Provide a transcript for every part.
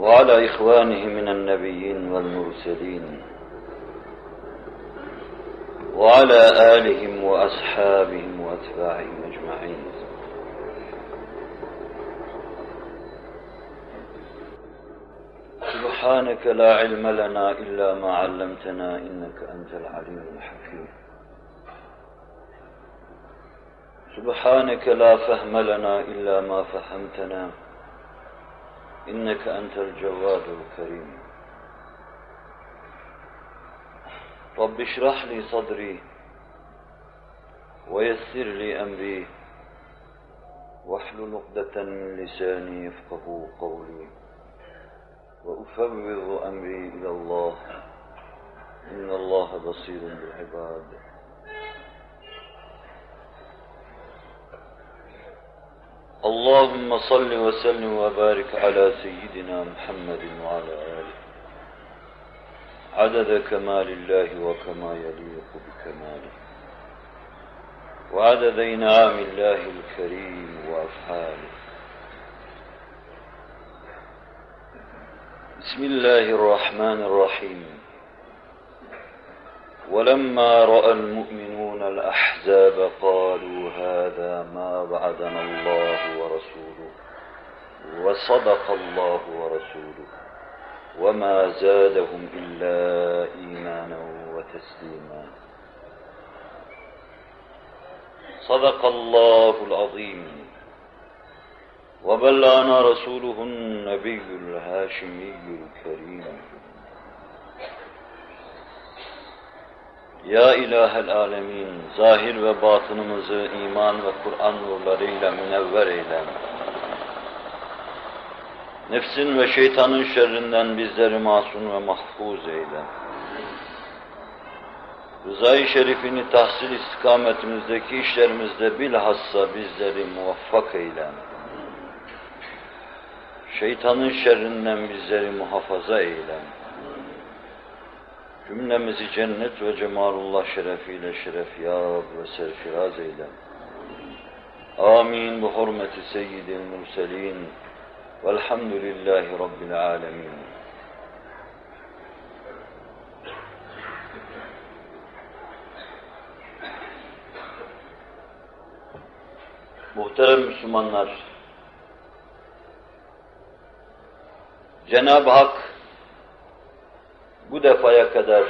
وعلى إخوانه من النبيين والمرسلين وعلى آلهم وأصحابهم وأتباعهم أجمعين. سبحانك لا علم لنا إلا ما علمتنا إنك أنت العليم الحكيم. سبحانك لا فهم لنا إلا ما فهمتنا إنك أنت الجواد الكريم. رب اشرح لي صدري ويسر لي أمري واحلل عقدة من لساني يفقه قولي وأفوض أمري إلى الله. إن الله بصير بالعباد. اللهم صل وسلم وبارك على سيدنا محمد وعلى آله. عدد كمال الله وكما يليق بكماله. وعدد إنعام الله الكريم وأفعاله. بسم الله الرحمن الرحيم. ولما رأى المؤمنون الأحزاب قالوا هذا ما وعدنا الله ورسوله وصدق الله ورسوله وما زادهم إلا إيمانا وتسليما. صدق الله العظيم. وبلغنا رسوله النبي الهاشمي الكريم. Ya ilahel alemin, zahir ve batınımızı iman ve Kur'an nurlarıyla münevver eyle. Nefsin ve şeytanın şerrinden bizleri masum ve mahfuz eyle. Rızayı şerifini tahsil istikametimizdeki işlerimizde bilhassa bizleri muvaffak eyle. Şeytanın şerrinden bizleri muhafaza eyle. Cümlemizi cennet ve cemalullah şerefiyle şerefyab ve serfiraz eyle. Amin bu hurmeti seyyidil murselin. Velhamdülillahi Rabbil alemin. Muhterem Müslümanlar, Cenab-ı Hak bu defaya kadar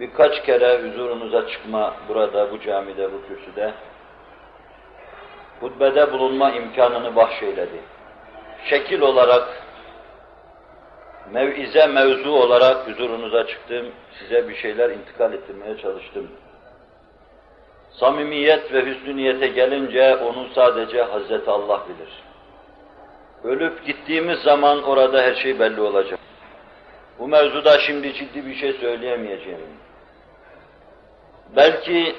birkaç kere huzurunuza çıkma burada, bu camide, bu kürsüde hutbede bulunma imkanını bahşeyledi. Şekil olarak, mevize mevzu olarak huzurunuza çıktım, size bir şeyler intikal ettirmeye çalıştım. Samimiyet ve hüsnü niyete gelince onu sadece Hazreti Allah bilir. Ölüp gittiğimiz zaman orada her şey belli olacak. Bu mevzuda şimdi ciddi bir şey söyleyemeyeceğim. Belki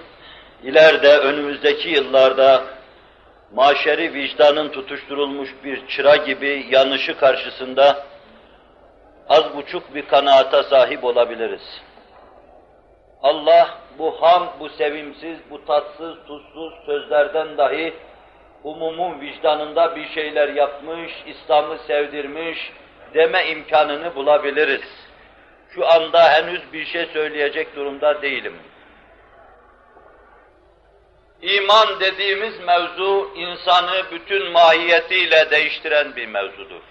ileride, önümüzdeki yıllarda maşeri vicdanın tutuşturulmuş bir çıra gibi yanışı karşısında az buçuk bir kanaata sahip olabiliriz. Allah bu ham, bu sevimsiz, bu tatsız, tuzsuz sözlerden dahi umumun vicdanında bir şeyler yapmış, İslam'ı sevdirmiş, deme imkanını bulabiliriz. Şu anda henüz bir şey söyleyecek durumda değilim. İman dediğimiz mevzu, insanı bütün mahiyetiyle değiştiren bir mevzudur.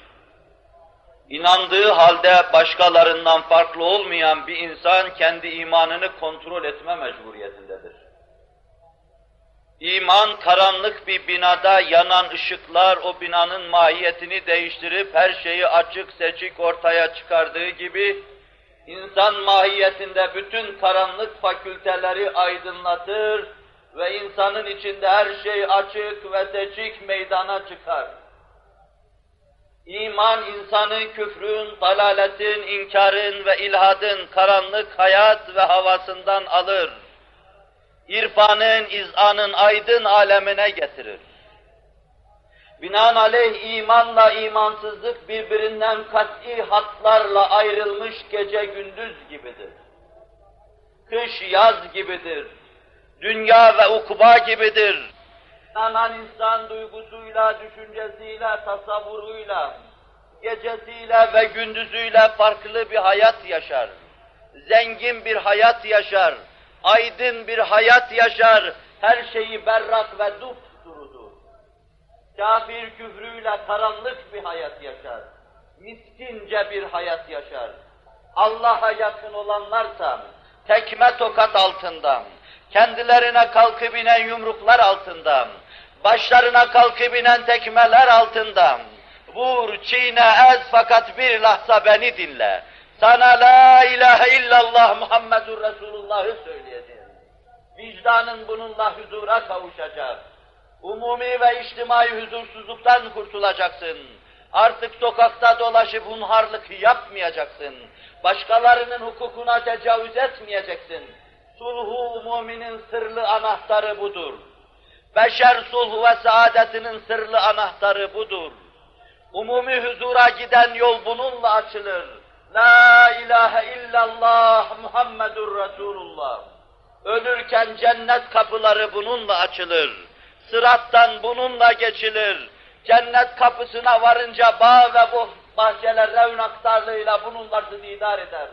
İnandığı halde başkalarından farklı olmayan bir insan kendi imanını kontrol etme mecburiyetindedir. İman karanlık bir binada yanan ışıklar o binanın mahiyetini değiştirip her şeyi açık seçik ortaya çıkardığı gibi insan mahiyetinde bütün karanlık fakülteleri aydınlatır ve insanın içinde her şey açık ve seçik meydana çıkar. İman insanı küfrün, dalaletin, inkarın ve ilhadın karanlık hayat ve havasından alır. İrfanın, izanın aydın alemine getirir. Binaenaleyh imanla imansızlık birbirinden kat'i hatlarla ayrılmış gece gündüz gibidir. Kış yaz gibidir. Dünya ve ukba gibidir. İnanan insan duygusuyla, düşüncesiyle, tasavvuruyla, gecesiyle ve gündüzüyle farklı bir hayat yaşar. Zengin bir hayat yaşar. Aydın bir hayat yaşar. Her şeyi berrak ve dup durudur. Kafir küfrüyle karanlık bir hayat yaşar. Miskince bir hayat yaşar. Allah'a yakın olanlarsa tekme tokat altından, kendilerine kalkıp inen yumruklar altından, başlarına kalkıp inen tekmeler altından, vur, çiğne, ez fakat bir lahza beni dinle. Sana la ilahe illallah Muhammedur Resulullah'ı söyleyeceğim. Vicdanın bununla huzura kavuşacak. Umumi ve içtimai huzursuzluktan kurtulacaksın. Artık sokakta dolaşıp hunharlık yapmayacaksın. Başkalarının hukukuna tecavüz etmeyeceksin. Sulhu umuminin sırlı anahtarı budur. Beşer sulhu ve saadetinin sırlı anahtarı budur. Umumi huzura giden yol bununla açılır. La ilahe illallah Muhammedur Resulullah. Ölürken cennet kapıları bununla açılır. Sırattan bununla geçilir. Cennet kapısına varınca bağ ve bu bahçeler revnaktarlığıyla bununla idare eder.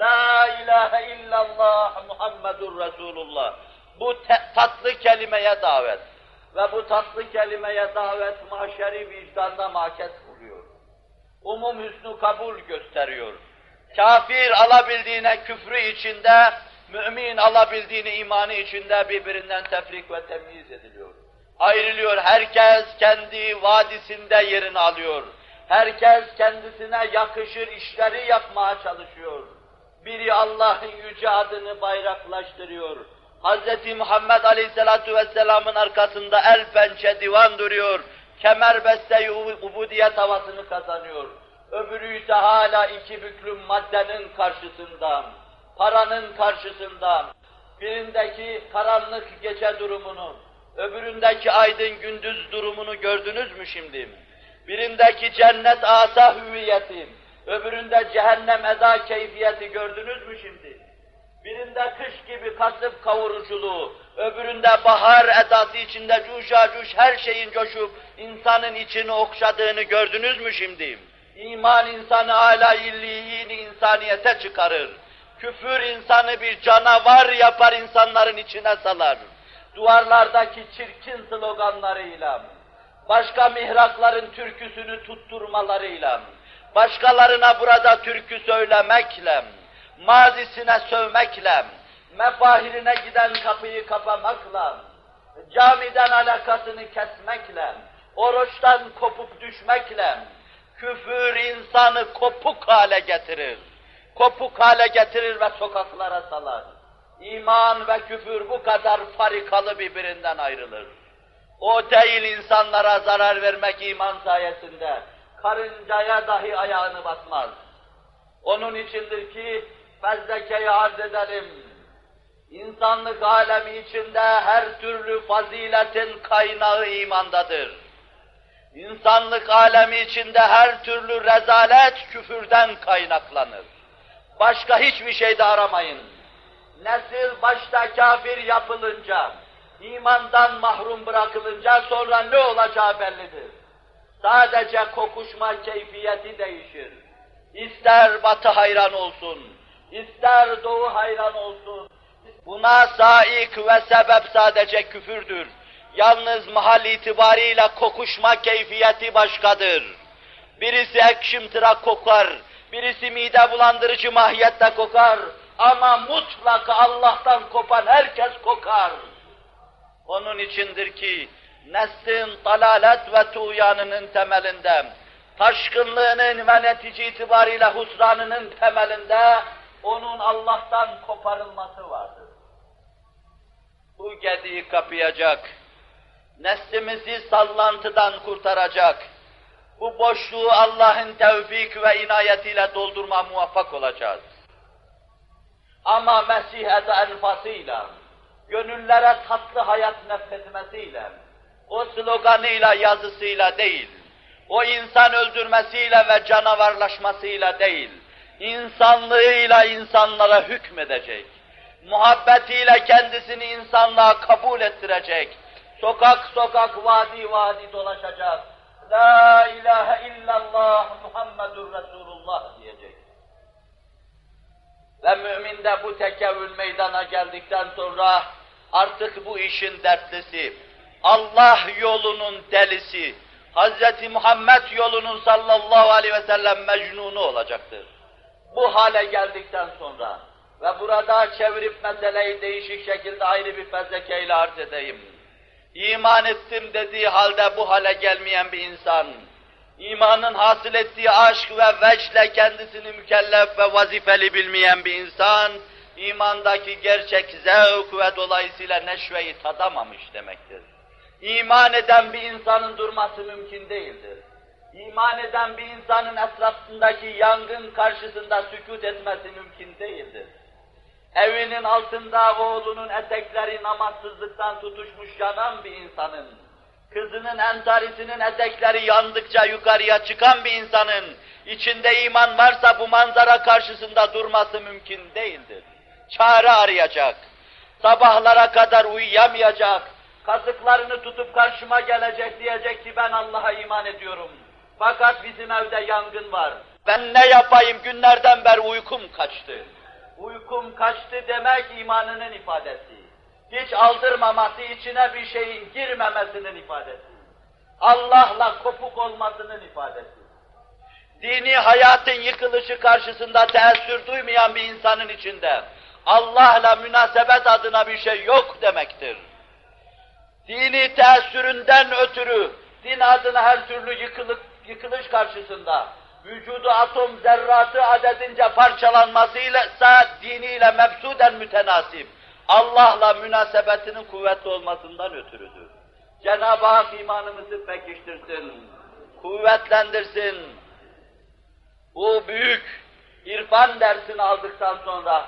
La ilahe illallah Muhammedur Resulullah. Bu tatlı kelimeye davet ve bu tatlı kelimeye davet mahşeri vicdanda maket. Umum hüsnü kabul gösteriyor. Kafir alabildiğine küfrü içinde, mümin alabildiğini imanı içinde birbirinden tefrik ve temyiz ediliyor. Ayrılıyor, herkes kendi vadisinde yerini alıyor. Herkes kendisine yakışır işleri yapmaya çalışıyor. Biri Allah'ın yüce adını bayraklaştırıyor. Hz. Muhammed Aleyhisselatü Vesselam'ın arkasında el pençe divan duruyor. Kemer beste ubudiyet havasını kazanıyor. Öbürü ise hala iki büklüm maddenin karşısında, paranın karşısında. Birindeki karanlık gece durumunu, öbüründeki aydın gündüz durumunu gördünüz mü şimdi? Birindeki cennet asa hüviyeti, öbüründe cehennem eda keyfiyeti gördünüz mü şimdi? Birinde kış gibi kasıp kavuruculuğu, öbüründe bahar edası içinde cuşa cuş her şeyin coşup insanın içini okşadığını gördünüz mü şimdi? İman insanı âlâ illiğini insaniyete çıkarır. Küfür insanı bir canavar yapar insanların içine salar. Duvarlardaki çirkin sloganlarıyla, başka mihrakların türküsünü tutturmalarıyla, başkalarına burada türkü söylemekle, mazisine sövmekle, mefahirine giden kapıyı kapamakla, camiden alakasını kesmekle, oruçtan kopup düşmekle, küfür insanı kopuk hale getirir. Kopuk hale getirir ve sokaklara salar. İman ve küfür bu kadar farikalı birbirinden ayrılır. O değil insanlara zarar vermek iman sayesinde. Karıncaya dahi ayağını basmaz. Onun içindir ki fezlekeyi arz edelim. İnsanlık alemi içinde her türlü faziletin kaynağı imandadır. İnsanlık alemi içinde her türlü rezalet küfürden kaynaklanır. Başka hiçbir şey de aramayın. Nesil başta kafir yapılınca, imandan mahrum bırakılınca sonra ne olacağı bellidir. Sadece kokuşma keyfiyeti değişir. İster batı hayran olsun, ister doğu hayran olsun. Buna saik ve sebep sadece küfürdür. Yalnız mahal itibariyle kokuşma keyfiyeti başkadır. Birisi ekşimtırak kokar, birisi mide bulandırıcı mahiyette kokar. Ama mutlaka Allah'tan kopan herkes kokar. Onun içindir ki neslin dalalet ve tuğyanının temelinde, taşkınlığının ve netice itibariyle husranının temelinde onun Allah'tan koparılması vardır. Bu gediği kapayacak, neslimizi sallantıdan kurtaracak, bu boşluğu Allah'ın tevfik ve inayetiyle doldurma muvaffak olacağız. Ama Mesih ede enfasıyla, gönüllere tatlı hayat nefretmesiyle, o sloganıyla, yazısıyla değil, o insan öldürmesiyle ve canavarlaşmasıyla değil, insanlığıyla insanlara hükmedecek, muhabbetiyle kendisini insanlığa kabul ettirecek, sokak sokak, vadi vadi dolaşacak, La ilahe illallah Muhammedur Resulullah diyecek. Ve mümin de bu tekevül meydana geldikten sonra artık bu işin dertlisi, Allah yolunun delisi, Hz. Muhammed yolunun sallallahu aleyhi ve sellem mecnunu olacaktır. Bu hale geldikten sonra ve burada çevirip meseleyi değişik şekilde ayrı bir fezlekeyle arz edeyim. İman ettim dediği halde bu hale gelmeyen bir insan, imanın hasıl ettiği aşk ve vechle kendisini mükellef ve vazifeli bilmeyen bir insan, imandaki gerçek zevk ve dolayısıyla neşveyi tadamamış demektir. İman eden bir insanın durması mümkün değildir. İman eden bir insanın etrafındaki yangın karşısında sükut etmesi mümkün değildir. Evinin altında oğlunun etekleri namazsızlıktan tutuşmuş yanan bir insanın, kızının entarisinin etekleri yandıkça yukarıya çıkan bir insanın, içinde iman varsa bu manzara karşısında durması mümkün değildir. Çare arayacak, sabahlara kadar uyuyamayacak, kasıklarını tutup karşıma gelecek diyecek ki ben Allah'a iman ediyorum. Fakat bizim evde yangın var. Ben ne yapayım günlerden beri uykum kaçtı. Uykum kaçtı demek imanının ifadesi. Hiç aldırmaması, içine bir şeyin girmemesinin ifadesi. Allah'la kopuk olmasının ifadesi. Dini hayatın yıkılışı karşısında teessür duymayan bir insanın içinde Allah'la münasebet adına bir şey yok demektir. Dini teessüründen ötürü din adına her türlü yıkılık, yıkılış karşısında vücudu atom zerratı adedince parçalanmasıyla diniyle mebsuden mütenasip. Allah'la münasebetinin kuvvetli olmasından ötürüdür. Cenab-ı Hak imanımızı pekiştirsin, kuvvetlendirsin. Bu büyük irfan dersini aldıktan sonra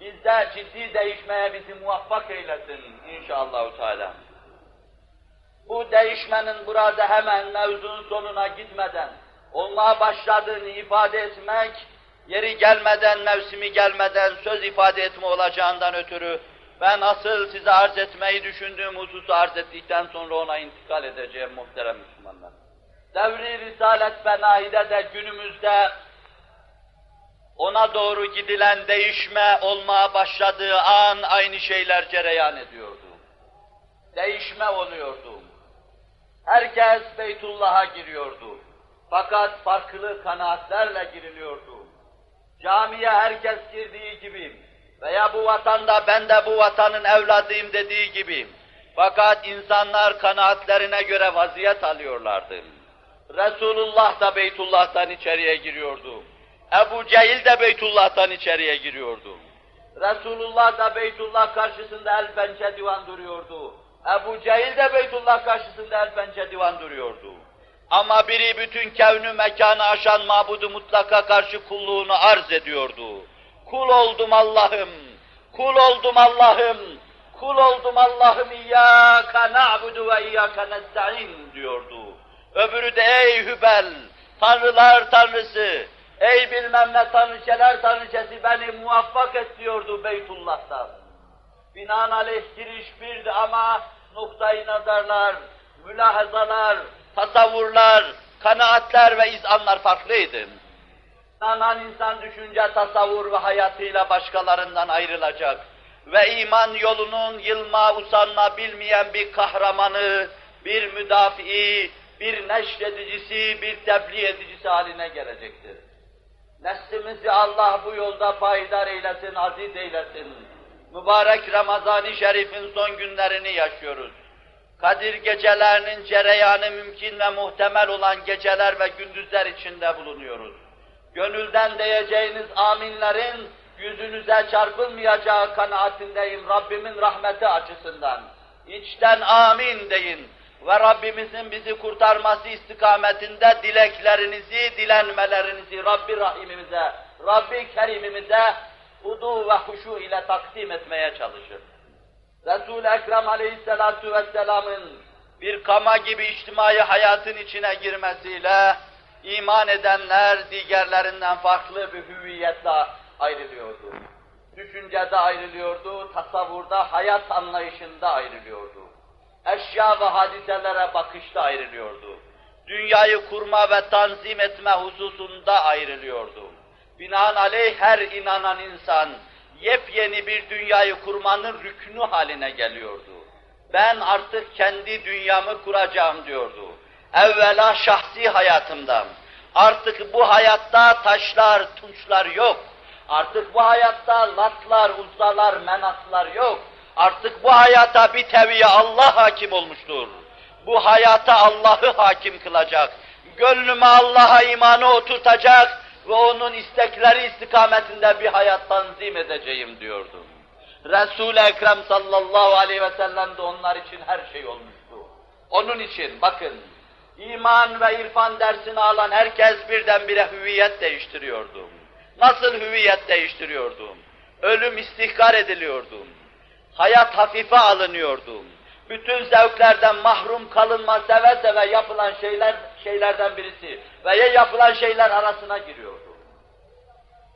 bizde ciddi değişmeye bizi muvaffak eylesin inşallah Teala. Bu değişmenin burada hemen mevzunun sonuna gitmeden olmaya başladığını ifade etmek, yeri gelmeden, mevsimi gelmeden söz ifade etme olacağından ötürü ben asıl size arz etmeyi düşündüğüm hususu arz ettikten sonra ona intikal edeceğim muhterem Müslümanlar. Devri Risalet Benahi'de de günümüzde ona doğru gidilen değişme olmaya başladığı an aynı şeyler cereyan ediyordu. Değişme oluyordu. Herkes Beytullah'a giriyordu. Fakat farklı kanaatlerle giriliyordu. Camiye herkes girdiği gibi veya bu vatanda ben de bu vatanın evladıyım dediği gibi. Fakat insanlar kanaatlerine göre vaziyet alıyorlardı. Resulullah da Beytullah'tan içeriye giriyordu. Ebu Cehil de Beytullah'tan içeriye giriyordu. Resulullah da Beytullah karşısında el pençe divan duruyordu. Ebu Cehil de Beytullah karşısında el pençe divan duruyordu. Ama biri bütün kevnü mekanı aşan mabudu mutlaka karşı kulluğunu arz ediyordu. Kul oldum Allah'ım, kul oldum Allah'ım, kul oldum Allah'ım İyyâke na'budu ve İyyâke nesta'in diyordu. Öbürü de ey Hübel, tanrılar tanrısı, ey bilmem ne tanrıçeler tanrıçesi beni muvaffak et diyordu Beytullah'tan. Binaenaleyh giriş birdi ama noktayı nazarlar, mülahazalar, tasavvurlar, kanaatler ve izanlar farklıydı. İnanan insan düşünce, tasavvur ve hayatıyla başkalarından ayrılacak ve iman yolunun yılma, usanma bilmeyen bir kahramanı, bir müdafi'i, bir neşredicisi, bir tebliğ edicisi haline gelecektir. Neslimizi Allah bu yolda payidar eylesin, aziz eylesin. Mübarek Ramazan-ı Şerif'in son günlerini yaşıyoruz. Kadir gecelerinin cereyanı mümkün ve muhtemel olan geceler ve gündüzler içinde bulunuyoruz. Gönülden diyeceğiniz aminlerin yüzünüze çarpılmayacağı kanaatindeyim Rabbimin rahmeti açısından. İçten amin deyin. ve Rabbimizin bizi kurtarması istikametinde dileklerinizi, dilenmelerinizi Rabbi Rahimimize, Rabbi Kerimimize hudu ve huşu ile takdim etmeye çalışır. Resul-i Ekrem Aleyhisselatu Vesselam'ın bir kama gibi içtimai hayatın içine girmesiyle iman edenler diğerlerinden farklı bir hüviyetle ayrılıyordu. Düşüncede ayrılıyordu, tasavvurda, hayat anlayışında ayrılıyordu. Eşya ve hadiselere bakışta ayrılıyordu. Dünyayı kurma ve tanzim etme hususunda ayrılıyordu. Binaenaleyh her inanan insan yepyeni bir dünyayı kurmanın rüknü haline geliyordu. Ben artık kendi dünyamı kuracağım diyordu. Evvela şahsi hayatımdan. Artık bu hayatta taşlar, tunçlar yok. Artık bu hayatta latlar, uzzalar, menaslar yok. Artık bu hayata bir teviye Allah hakim olmuştur. Bu hayata Allah'ı hakim kılacak. Gönlüme Allah'a imanı oturtacak ve onun istekleri istikametinde bir hayat tanzim edeceğim diyordu. Resul-i Ekrem sallallahu aleyhi ve sellem de onlar için her şey olmuştu. Onun için bakın, iman ve irfan dersini alan herkes birdenbire hüviyet değiştiriyordu. Nasıl hüviyet değiştiriyordu? Ölüm istihkar ediliyordu. Hayat hafife alınıyordu. Bütün zevklerden mahrum kalınma seve seve yapılan şeyler şeylerden birisi veya yapılan şeyler arasına giriyordu.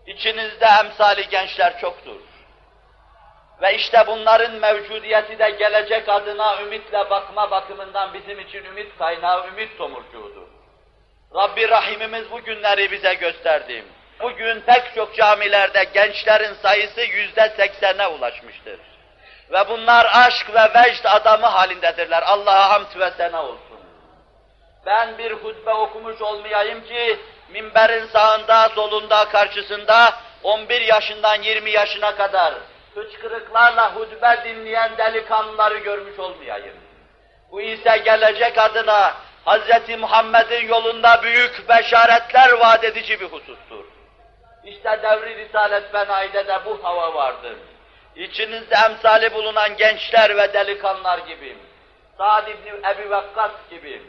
İçinizde emsali gençler çoktur. Ve işte bunların mevcudiyeti de gelecek adına ümitle bakma bakımından bizim için ümit kaynağı, ümit tomurcuğudur. Rabbi Rahimimiz bu günleri bize gösterdi. Bugün pek çok camilerde gençlerin sayısı yüzde seksene ulaşmıştır. Ve bunlar aşk ve vecd adamı halindedirler. Allah'a hamd ve sena olsun. Ben bir hutbe okumuş olmayayım ki, minberin sağında, solunda, karşısında 11 yaşından 20 yaşına kadar hıçkırıklarla hutbe dinleyen delikanlıları görmüş olmayayım. Bu ise gelecek adına Hz. Muhammed'in yolunda büyük beşaretler vaat edici bir husustur. İşte devri Risalet Benai'de de bu hava vardır. İçinizde emsali bulunan gençler ve delikanlılar gibi, Sa'd ibn Ebi Vakkas gibi,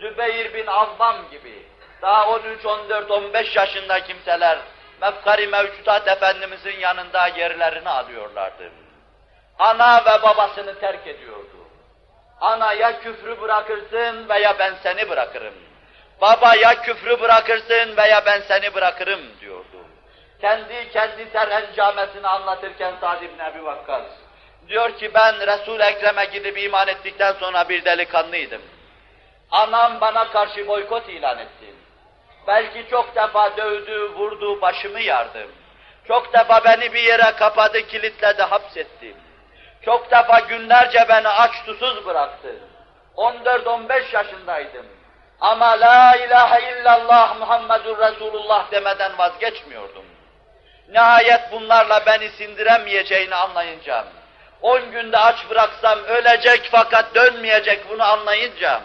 Zübeyir bin Avvam gibi, daha 13, 14, 15 yaşında kimseler, mefkari mevcudat Efendimizin yanında yerlerini alıyorlardı. Ana ve babasını terk ediyordu. Ana ya küfrü bırakırsın veya ben seni bırakırım. Baba ya küfrü bırakırsın veya ben seni bırakırım diyordu. Kendi kendi serencamesini anlatırken Sa'd ibn Ebi Vakkas diyor ki ben Resul-i Ekrem'e gidip iman ettikten sonra bir delikanlıydım. Anam bana karşı boykot ilan etti. Belki çok defa dövdü, vurdu, başımı yardım. Çok defa beni bir yere kapadı, kilitledi, hapsetti. Çok defa günlerce beni aç susuz bıraktı. 14-15 yaşındaydım. Ama la ilahe illallah Muhammedur Resulullah demeden vazgeçmiyordum. Nihayet bunlarla beni sindiremeyeceğini anlayınca, 10 günde aç bıraksam ölecek fakat dönmeyecek bunu anlayınca,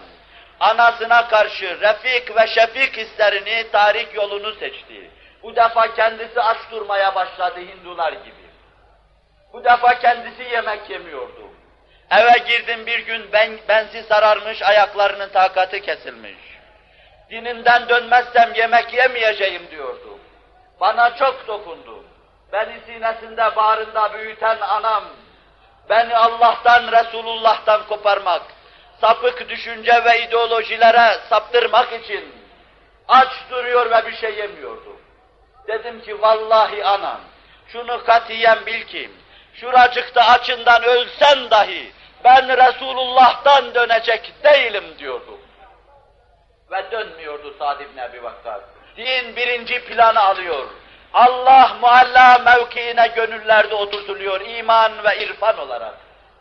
anasına karşı refik ve şefik hislerini, tarih yolunu seçti. Bu defa kendisi aç durmaya başladı Hindular gibi. Bu defa kendisi yemek yemiyordu. Eve girdim bir gün ben, benzi sararmış, ayaklarının takatı kesilmiş. Dininden dönmezsem yemek yemeyeceğim diyordu. Bana çok dokundu. Beni sinesinde, bağrında büyüten anam, beni Allah'tan, Resulullah'tan koparmak, sapık düşünce ve ideolojilere saptırmak için aç duruyor ve bir şey yemiyordu. Dedim ki vallahi anam, şunu katiyen bil ki, şuracıkta açından ölsen dahi ben Resulullah'tan dönecek değilim diyordu. Ve dönmüyordu Sa'd ibn Ebi Vakkas. Din birinci planı alıyor. Allah mualla mevkiine gönüllerde oturtuluyor iman ve irfan olarak.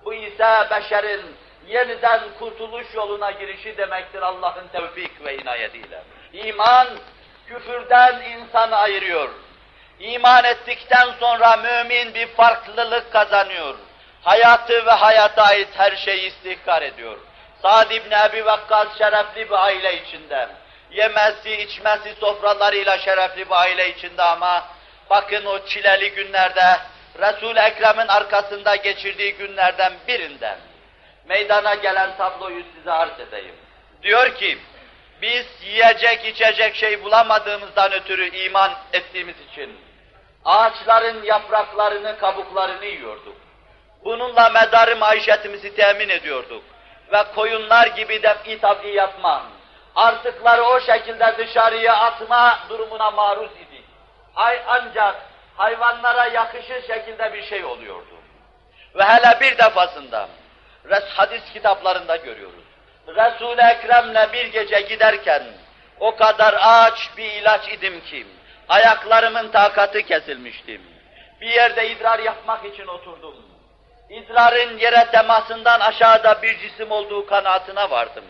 Bu ise beşerin yeniden kurtuluş yoluna girişi demektir Allah'ın tevfik ve inayetiyle. İman, küfürden insanı ayırıyor. İman ettikten sonra mümin bir farklılık kazanıyor. Hayatı ve hayata ait her şeyi istihkar ediyor. Sa'd ibn Ebi Vakkas şerefli bir aile içinde. Yemesi, içmesi sofralarıyla şerefli bir aile içinde ama bakın o çileli günlerde Resul-i Ekrem'in arkasında geçirdiği günlerden birinden meydana gelen tabloyu size arz edeyim. Diyor ki, biz yiyecek içecek şey bulamadığımızdan ötürü iman ettiğimiz için ağaçların yapraklarını, kabuklarını yiyorduk. Bununla medarı maişetimizi temin ediyorduk. Ve koyunlar gibi de tabi yapma, artıkları o şekilde dışarıya atma durumuna maruz idik. Ay ancak hayvanlara yakışır şekilde bir şey oluyordu. Ve hele bir defasında hadis kitaplarında görüyoruz. Resul-i Ekrem'le bir gece giderken o kadar aç bir ilaç idim ki ayaklarımın takatı kesilmiştim. Bir yerde idrar yapmak için oturdum. İdrarın yere temasından aşağıda bir cisim olduğu kanaatine vardım.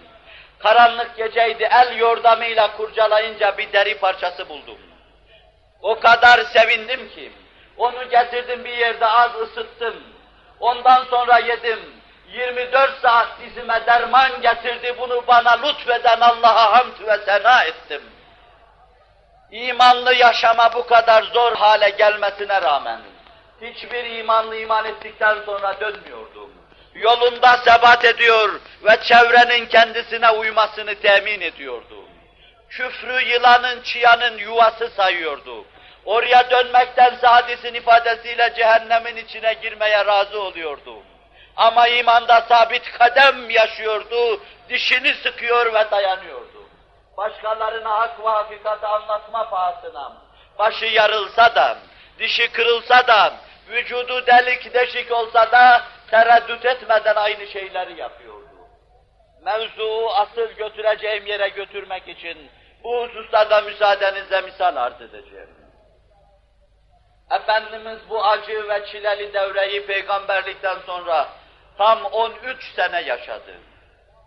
Karanlık geceydi, el yordamıyla kurcalayınca bir deri parçası buldum. O kadar sevindim ki, onu getirdim bir yerde az ısıttım. Ondan sonra yedim. 24 saat dizime derman getirdi, bunu bana lütfeden Allah'a hamd ve sena ettim. İmanlı yaşama bu kadar zor hale gelmesine rağmen, hiçbir imanlı iman ettikten sonra dönmüyordum. Yolunda sebat ediyor ve çevrenin kendisine uymasını temin ediyordu. Küfrü yılanın, çıyanın yuvası sayıyordu. Oraya dönmektense hadisin ifadesiyle cehennemin içine girmeye razı oluyordu. Ama imanda sabit kadem yaşıyordu, dişini sıkıyor ve dayanıyordu. Başkalarına hak ve hakikati anlatma pahasına, başı yarılsa da, dişi kırılsa da, vücudu delik deşik olsa da tereddüt etmeden aynı şeyleri yapıyordu. Mevzuu asıl götüreceğim yere götürmek için bu hususta da müsaadenizle misal arz edeceğim. Efendimiz bu acı ve çileli devreyi peygamberlikten sonra tam 13 sene yaşadı.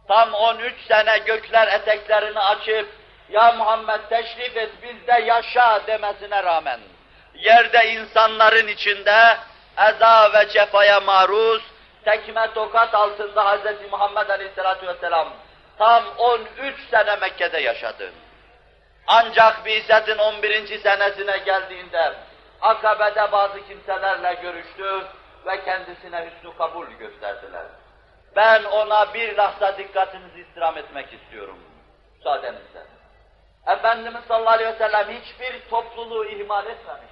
Tam 13 sene gökler eteklerini açıp ya Muhammed teşrif et bizde yaşa demesine rağmen yerde insanların içinde eza ve cefaya maruz tekme tokat altında Hz. Muhammed Aleyhisselatü Vesselam tam 13 sene Mekke'de yaşadı. Ancak Bizet'in 11. senesine geldiğinde Akabe'de bazı kimselerle görüştü ve kendisine hüsnü kabul gösterdiler. Ben ona bir lahza dikkatinizi istirham etmek istiyorum. Müsaadenizle. Efendimiz sallallahu aleyhi ve sellem hiçbir topluluğu ihmal etmemiştir.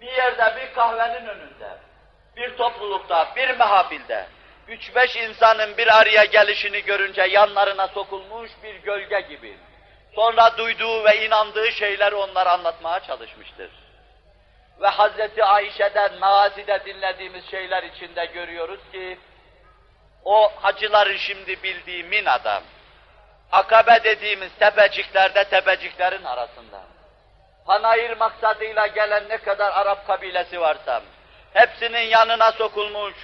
Bir yerde, bir kahvenin önünde, bir toplulukta, bir mehabilde, üç beş insanın bir araya gelişini görünce yanlarına sokulmuş bir gölge gibi. Sonra duyduğu ve inandığı şeyleri onlara anlatmaya çalışmıştır ve Hazreti Ayşe'den, Nazide dinlediğimiz şeyler içinde görüyoruz ki, o hacıların şimdi bildiği Mina'da, Akabe dediğimiz tepeciklerde tepeciklerin arasında, panayır maksadıyla gelen ne kadar Arap kabilesi varsa, hepsinin yanına sokulmuş,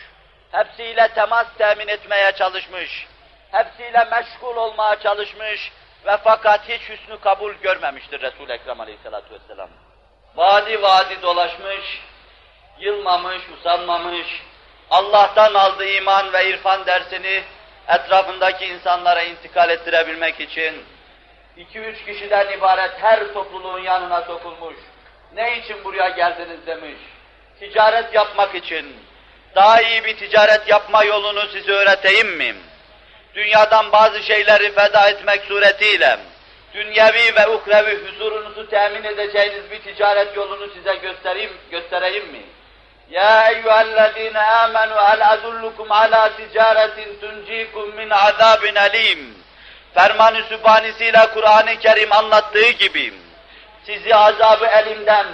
hepsiyle temas temin etmeye çalışmış, hepsiyle meşgul olmaya çalışmış ve fakat hiç hüsnü kabul görmemiştir Resul-i Ekrem Aleyhisselatü Vesselam. Vadi vadi dolaşmış, yılmamış, usanmamış, Allah'tan aldığı iman ve irfan dersini etrafındaki insanlara intikal ettirebilmek için iki üç kişiden ibaret her topluluğun yanına sokulmuş. Ne için buraya geldiniz demiş. Ticaret yapmak için. Daha iyi bir ticaret yapma yolunu size öğreteyim mi? Dünyadan bazı şeyleri feda etmek suretiyle dünyevi ve uhrevi huzurunuzu temin edeceğiniz bir ticaret yolunu size göstereyim, göstereyim mi? Ya eyyühellezine amenu hel adullukum ala ticaretin tuncikum min azabin alim. Ferman-ı Sübhanesiyle Kur'an-ı Kerim anlattığı gibi sizi azabı elimden,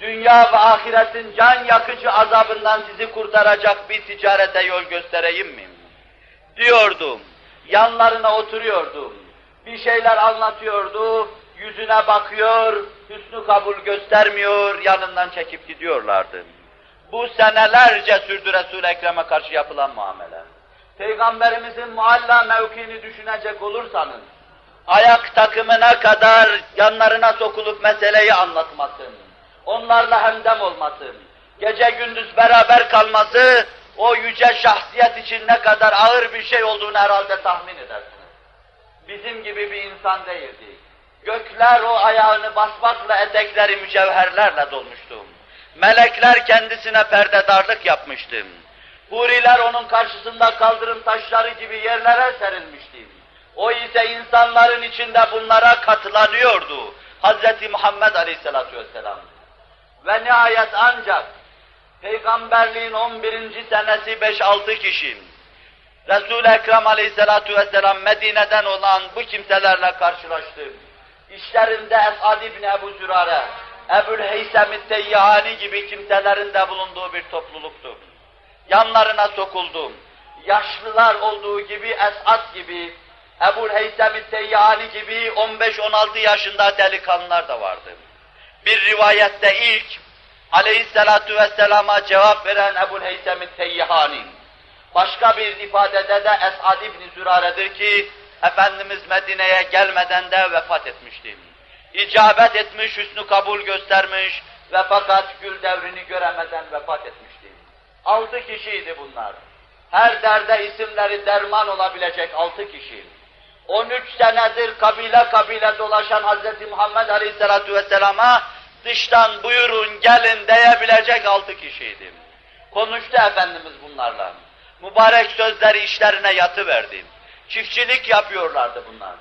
dünya ve ahiretin can yakıcı azabından sizi kurtaracak bir ticarete yol göstereyim mi? Diyordum. Yanlarına oturuyordum bir şeyler anlatıyordu, yüzüne bakıyor, hüsnü kabul göstermiyor, yanından çekip gidiyorlardı. Bu senelerce sürdü Resul-i Ekrem'e karşı yapılan muamele. Peygamberimizin mualla mevkini düşünecek olursanız, ayak takımına kadar yanlarına sokulup meseleyi anlatmasın, onlarla hemdem olmasın, gece gündüz beraber kalması, o yüce şahsiyet için ne kadar ağır bir şey olduğunu herhalde tahmin edersiniz bizim gibi bir insan değildi. Gökler o ayağını basmakla etekleri mücevherlerle dolmuştu. Melekler kendisine perdedarlık yapmıştı. Huriler onun karşısında kaldırım taşları gibi yerlere serilmişti. O ise insanların içinde bunlara katılanıyordu. Hz. Muhammed Aleyhisselatü Vesselam. Ve nihayet ancak Peygamberliğin 11. senesi 5-6 kişi, Resul-i Ekrem Aleyhisselatü Vesselam Medine'den olan bu kimselerle karşılaştı. İşlerinde Esad İbni Ebu Zürare, Ebul Heysem-i Teyyahani gibi kimselerin de bulunduğu bir topluluktu. Yanlarına sokuldum. Yaşlılar olduğu gibi Esad gibi, Ebul Heysem-i Teyyahani gibi 15-16 yaşında delikanlılar da vardı. Bir rivayette ilk aleyhissalatu vesselama cevap veren Ebul Heysem-i Teyyahani, başka bir ifadede de Esad İbni Zürare'dir ki, Efendimiz Medine'ye gelmeden de vefat etmişti. İcabet etmiş, hüsnü kabul göstermiş ve fakat gül devrini göremeden vefat etmişti. Altı kişiydi bunlar. Her derde isimleri derman olabilecek altı kişi. 13 senedir kabile kabile dolaşan Hz. Muhammed Aleyhisselatü Vesselam'a dıştan buyurun gelin diyebilecek altı kişiydi. Konuştu Efendimiz bunlarla. Mübarek sözleri işlerine yatıverdi. Çiftçilik yapıyorlardı bunlar.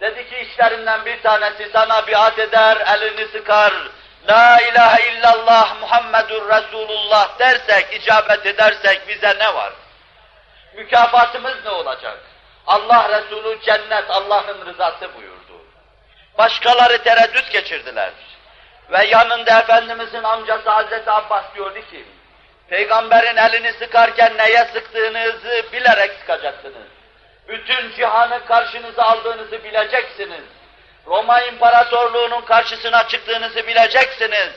Dedi ki işlerinden bir tanesi sana biat eder, elini sıkar, La ilahe illallah Muhammedur Resulullah dersek, icabet edersek bize ne var? Mükafatımız ne olacak? Allah Resulü cennet, Allah'ın rızası buyurdu. Başkaları tereddüt geçirdiler. Ve yanında Efendimizin amcası Hazreti Abbas diyordu ki, Peygamberin elini sıkarken neye sıktığınızı bilerek sıkacaksınız. Bütün cihanı karşınıza aldığınızı bileceksiniz. Roma İmparatorluğu'nun karşısına çıktığınızı bileceksiniz.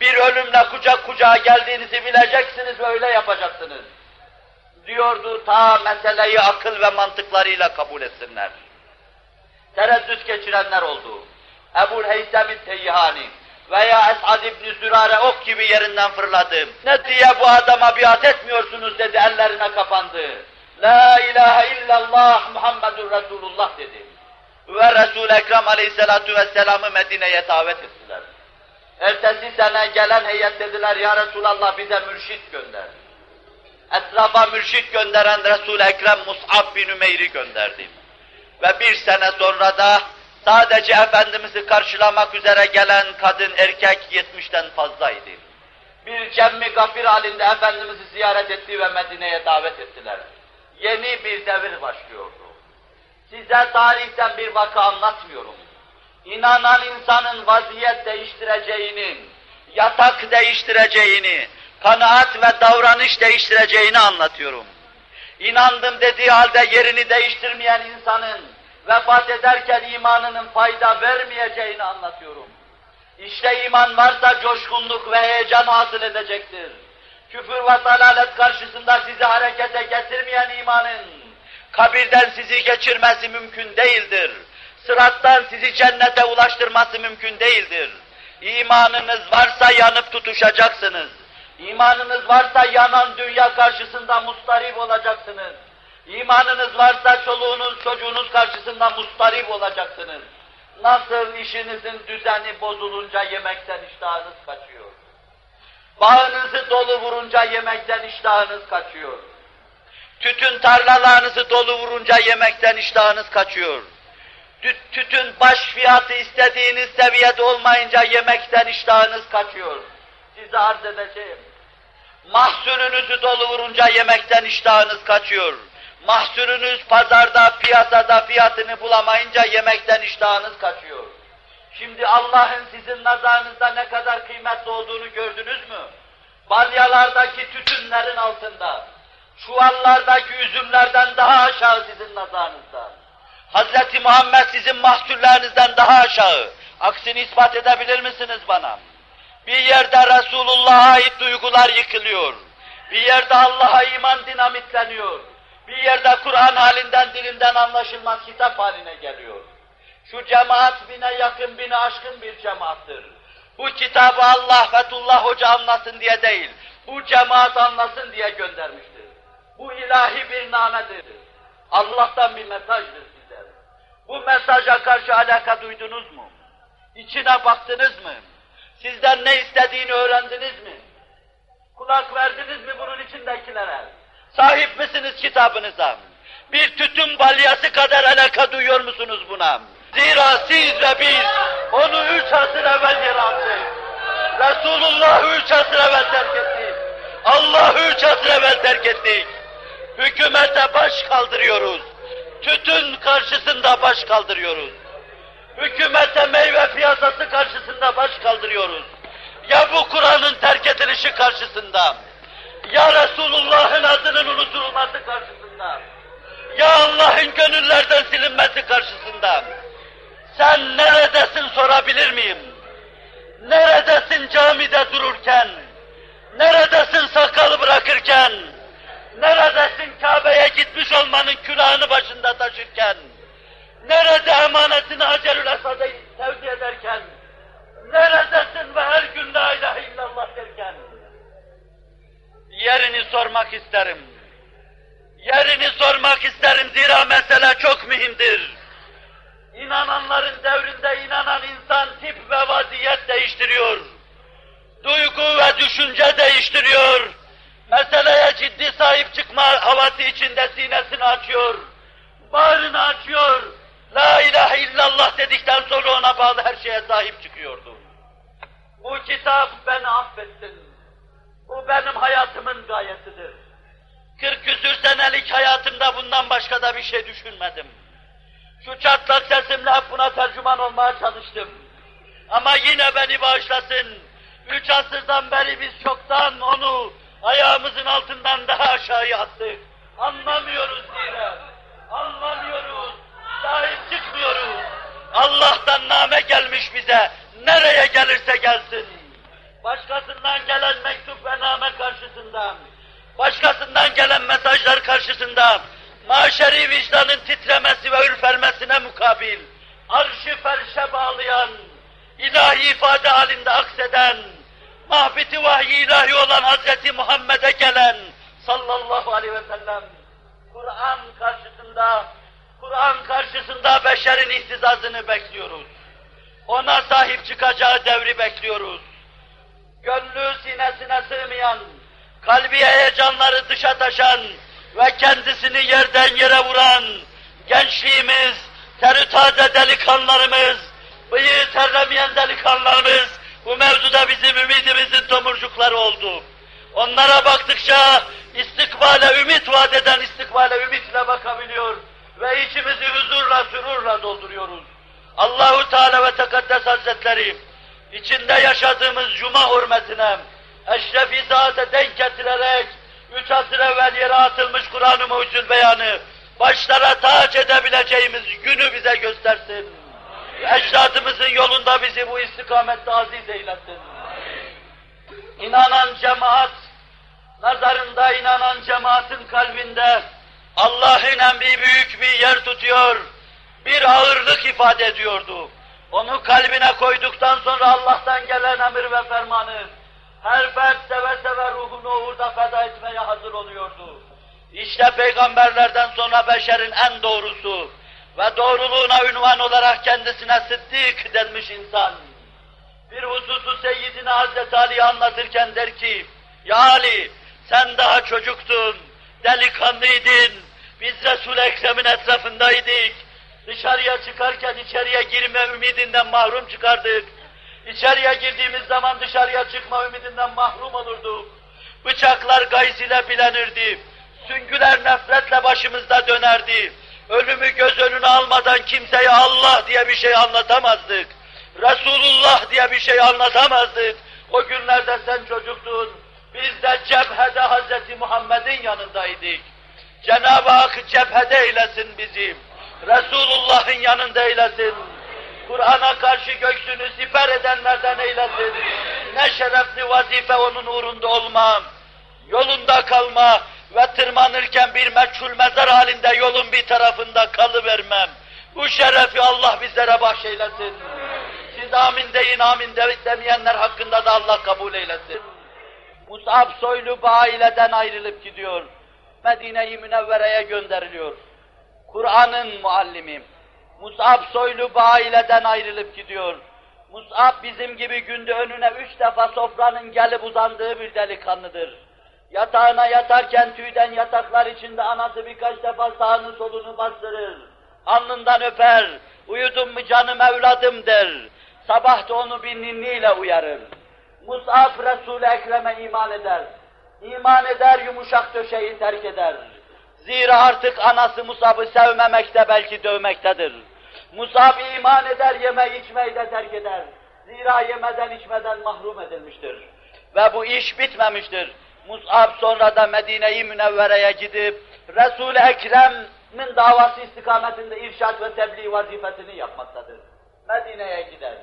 Bir ölümle kucak kucağa geldiğinizi bileceksiniz ve öyle yapacaksınız. Diyordu ta meseleyi akıl ve mantıklarıyla kabul etsinler. Tereddüt geçirenler oldu. Ebul Heysem-i Teyyihani veya Esad İbni Zürare ok gibi yerinden fırladı. Ne diye bu adama biat etmiyorsunuz dedi, ellerine kapandı. La ilahe illallah Muhammedur Resulullah dedi. Ve Resul-i Ekrem Aleyhisselatü Vesselam'ı Medine'ye davet ettiler. Ertesi sene gelen heyet dediler, Ya Resulallah bize mürşit gönder. Etrafa mürşit gönderen Resul-i Ekrem Mus'ab bin Ümeyr'i gönderdi. Ve bir sene sonra da sadece Efendimiz'i karşılamak üzere gelen kadın erkek yetmişten fazlaydı. Bir cemmi gafir halinde Efendimiz'i ziyaret etti ve Medine'ye davet ettiler. Yeni bir devir başlıyordu. Size tarihten bir vaka anlatmıyorum. İnanan insanın vaziyet değiştireceğini, yatak değiştireceğini, kanaat ve davranış değiştireceğini anlatıyorum. İnandım dediği halde yerini değiştirmeyen insanın vefat ederken imanının fayda vermeyeceğini anlatıyorum. İşte iman varsa coşkunluk ve heyecan hasıl edecektir. Küfür ve dalalet karşısında sizi harekete getirmeyen imanın, kabirden sizi geçirmesi mümkün değildir. Sırattan sizi cennete ulaştırması mümkün değildir. İmanınız varsa yanıp tutuşacaksınız. İmanınız varsa yanan dünya karşısında mustarip olacaksınız. İmanınız varsa çoluğunuz, çocuğunuz karşısında mustarip olacaksınız. Nasıl işinizin düzeni bozulunca yemekten iştahınız kaçıyor. Bağınızı dolu vurunca yemekten iştahınız kaçıyor. Tütün tarlalarınızı dolu vurunca yemekten iştahınız kaçıyor. Tütün baş fiyatı istediğiniz seviyede olmayınca yemekten iştahınız kaçıyor. Size arz edeceğim. Mahsulünüzü dolu vurunca yemekten iştahınız kaçıyor. Mahsulünüz pazarda, piyasada fiyatını bulamayınca yemekten iştahınız kaçıyor. Şimdi Allah'ın sizin nazarınızda ne kadar kıymetli olduğunu gördünüz mü? Balyalardaki tütünlerin altında, çuvallardaki üzümlerden daha aşağı sizin nazarınızda. Hz. Muhammed sizin mahsullerinizden daha aşağı. Aksini ispat edebilir misiniz bana? Bir yerde Resulullah'a ait duygular yıkılıyor. Bir yerde Allah'a iman dinamitleniyor. Bir yerde Kur'an halinden dilinden anlaşılmaz kitap haline geliyor. Şu cemaat bine yakın, bine aşkın bir cemaattır. Bu kitabı Allah Fethullah Hoca anlasın diye değil, bu cemaat anlasın diye göndermiştir. Bu ilahi bir namedir. Allah'tan bir mesajdır size. Bu mesaja karşı alaka duydunuz mu? İçine baktınız mı? Sizden ne istediğini öğrendiniz mi? Kulak verdiniz mi bunun içindekilere? Sahip misiniz kitabınıza? Bir tütün balyası kadar alaka duyuyor musunuz buna? Zira siz ve biz onu üç asır evvel yarattık. Resulullah'ı üç asır evvel terk ettik. Allah'ı üç asır evvel terk ettik. Hükümete baş kaldırıyoruz. Tütün karşısında baş kaldırıyoruz. Hükümete meyve piyasası karşısında baş kaldırıyoruz. Ya bu Kur'an'ın terk edilişi karşısında, ya Resulullah'ın adının unutulması karşısında, ya Allah'ın gönüllerden silinmesi karşısında. Sen neredesin sorabilir miyim? Neredesin camide dururken? Neredesin sakalı bırakırken? Neredesin Kabe'ye gitmiş olmanın külahını başında taşırken? Nerede emanetini Hacerül Esad'a tevdi ederken? Neredesin ve her gün la ilahe illallah derken? Yerini sormak isterim. Yerini sormak isterim zira mesele çok mühimdir. İnananların devrinde inanan insan tip ve vaziyet değiştiriyor. Duygu ve düşünce değiştiriyor. Meseleye ciddi sahip çıkma havası içinde sinesini açıyor. Bağrını açıyor. La ilahe illallah dedikten sonra ona bağlı her şeye sahip çıkıyordu. Bu kitap beni affetsin. Bu benim hayatımın gayesidir. Kırk küsür senelik hayatımda bundan başka da bir şey düşünmedim. Şu çatlak sesimle hep buna tercüman olmaya çalıştım. Ama yine beni bağışlasın. Üç asırdan beri biz çoktan onu ayağımızın altından daha aşağıya attık. Anlamıyoruz zira. Anlamıyoruz. Sahip çıkmıyoruz. Allah'tan name gelmiş bize. Nereye gelirse gelsin. Başkasından gelen mektup ve name karşısında, başkasından gelen mesajlar karşısında, maşeri vicdanın titremesi ve ürpermesine mukabil, arşı ferşe bağlayan, ilahi ifade halinde akseden, mahbiti vahyi ilahi olan Hazreti Muhammed'e gelen sallallahu aleyhi ve sellem, Kur'an karşısında, Kur'an karşısında beşerin ihtizazını bekliyoruz. Ona sahip çıkacağı devri bekliyoruz. Gönlü sinesine sığmayan, kalbi heyecanları dışa taşan ve kendisini yerden yere vuran gençliğimiz, terü taze delikanlarımız, bıyığı terlemeyen delikanlarımız bu mevzuda bizim ümidimizin tomurcukları oldu. Onlara baktıkça istikbale ümit vaat eden istikbale ümitle bakabiliyor ve içimizi huzurla, sürurla dolduruyoruz. Allahu Teala ve Tekaddes Hazretleri içinde yaşadığımız cuma hürmetine eşref-i saate denk getirerek üç asır evvel yere atılmış Kur'an-ı Mucizül Beyanı başlara taç edebileceğimiz günü bize göstersin. Ecdadımızın yolunda bizi bu istikamette aziz eylesin. İnanan cemaat, nazarında inanan cemaatin kalbinde Allah'ın emri büyük bir yer tutuyor, bir ağırlık ifade ediyordu. Onu kalbine koyduktan sonra Allah'tan gelen emir ve fermanı, her fert seve seve ruhunu uğurda feda etmeye hazır oluyordu. İşte peygamberlerden sonra beşerin en doğrusu ve doğruluğuna ünvan olarak kendisine sıddık denmiş insan. Bir hususu Seyyidine Hazreti Ali'yi anlatırken der ki, Ya Ali sen daha çocuktun, delikanlıydın, biz Resul-i Ekrem'in etrafındaydık, dışarıya çıkarken içeriye girme ümidinden mahrum çıkardık. İçeriye girdiğimiz zaman dışarıya çıkma ümidinden mahrum olurduk. Bıçaklar gayz ile bilenirdi. Süngüler nefretle başımızda dönerdi. Ölümü göz önüne almadan kimseye Allah diye bir şey anlatamazdık. Resulullah diye bir şey anlatamazdık. O günlerde sen çocuktun. Biz de cephede Hazreti Muhammed'in yanındaydık. Cenab-ı Hak cephede eylesin bizi. Resulullah'ın yanında eylesin. Kur'an'a karşı göksünü siper edenlerden eylesin. Ne şerefli vazife onun uğrunda olma, yolunda kalma ve tırmanırken bir meçhul mezar halinde yolun bir tarafında kalıvermem. Bu şerefi Allah bizlere bahşeylesin. Siz amin deyin, amin de demeyenler hakkında da Allah kabul eylesin. Mus'ab soylu aileden ayrılıp gidiyor. Medine-i Münevvere'ye gönderiliyor. Kur'an'ın muallimi. Mus'ab soylu aileden ayrılıp gidiyor. Mus'ab bizim gibi günde önüne üç defa sofranın gelip uzandığı bir delikanlıdır. Yatağına yatarken tüyden yataklar içinde anası birkaç defa sağını solunu bastırır. Alnından öper, uyudun mu canım evladım der. Sabah da onu bir ninniyle uyarır. Mus'ab Resul-i Ekrem'e iman eder. İman eder, yumuşak döşeyi terk eder. Zira artık anası Musab'ı sevmemekte belki dövmektedir. Musab iman eder, yeme içmeyi de terk eder. Zira yemeden içmeden mahrum edilmiştir. Ve bu iş bitmemiştir. Mus'ab sonra da Medine-i Münevvere'ye gidip Resul-i Ekrem'in davası istikametinde irşad ve tebliğ vazifesini yapmaktadır. Medine'ye gider.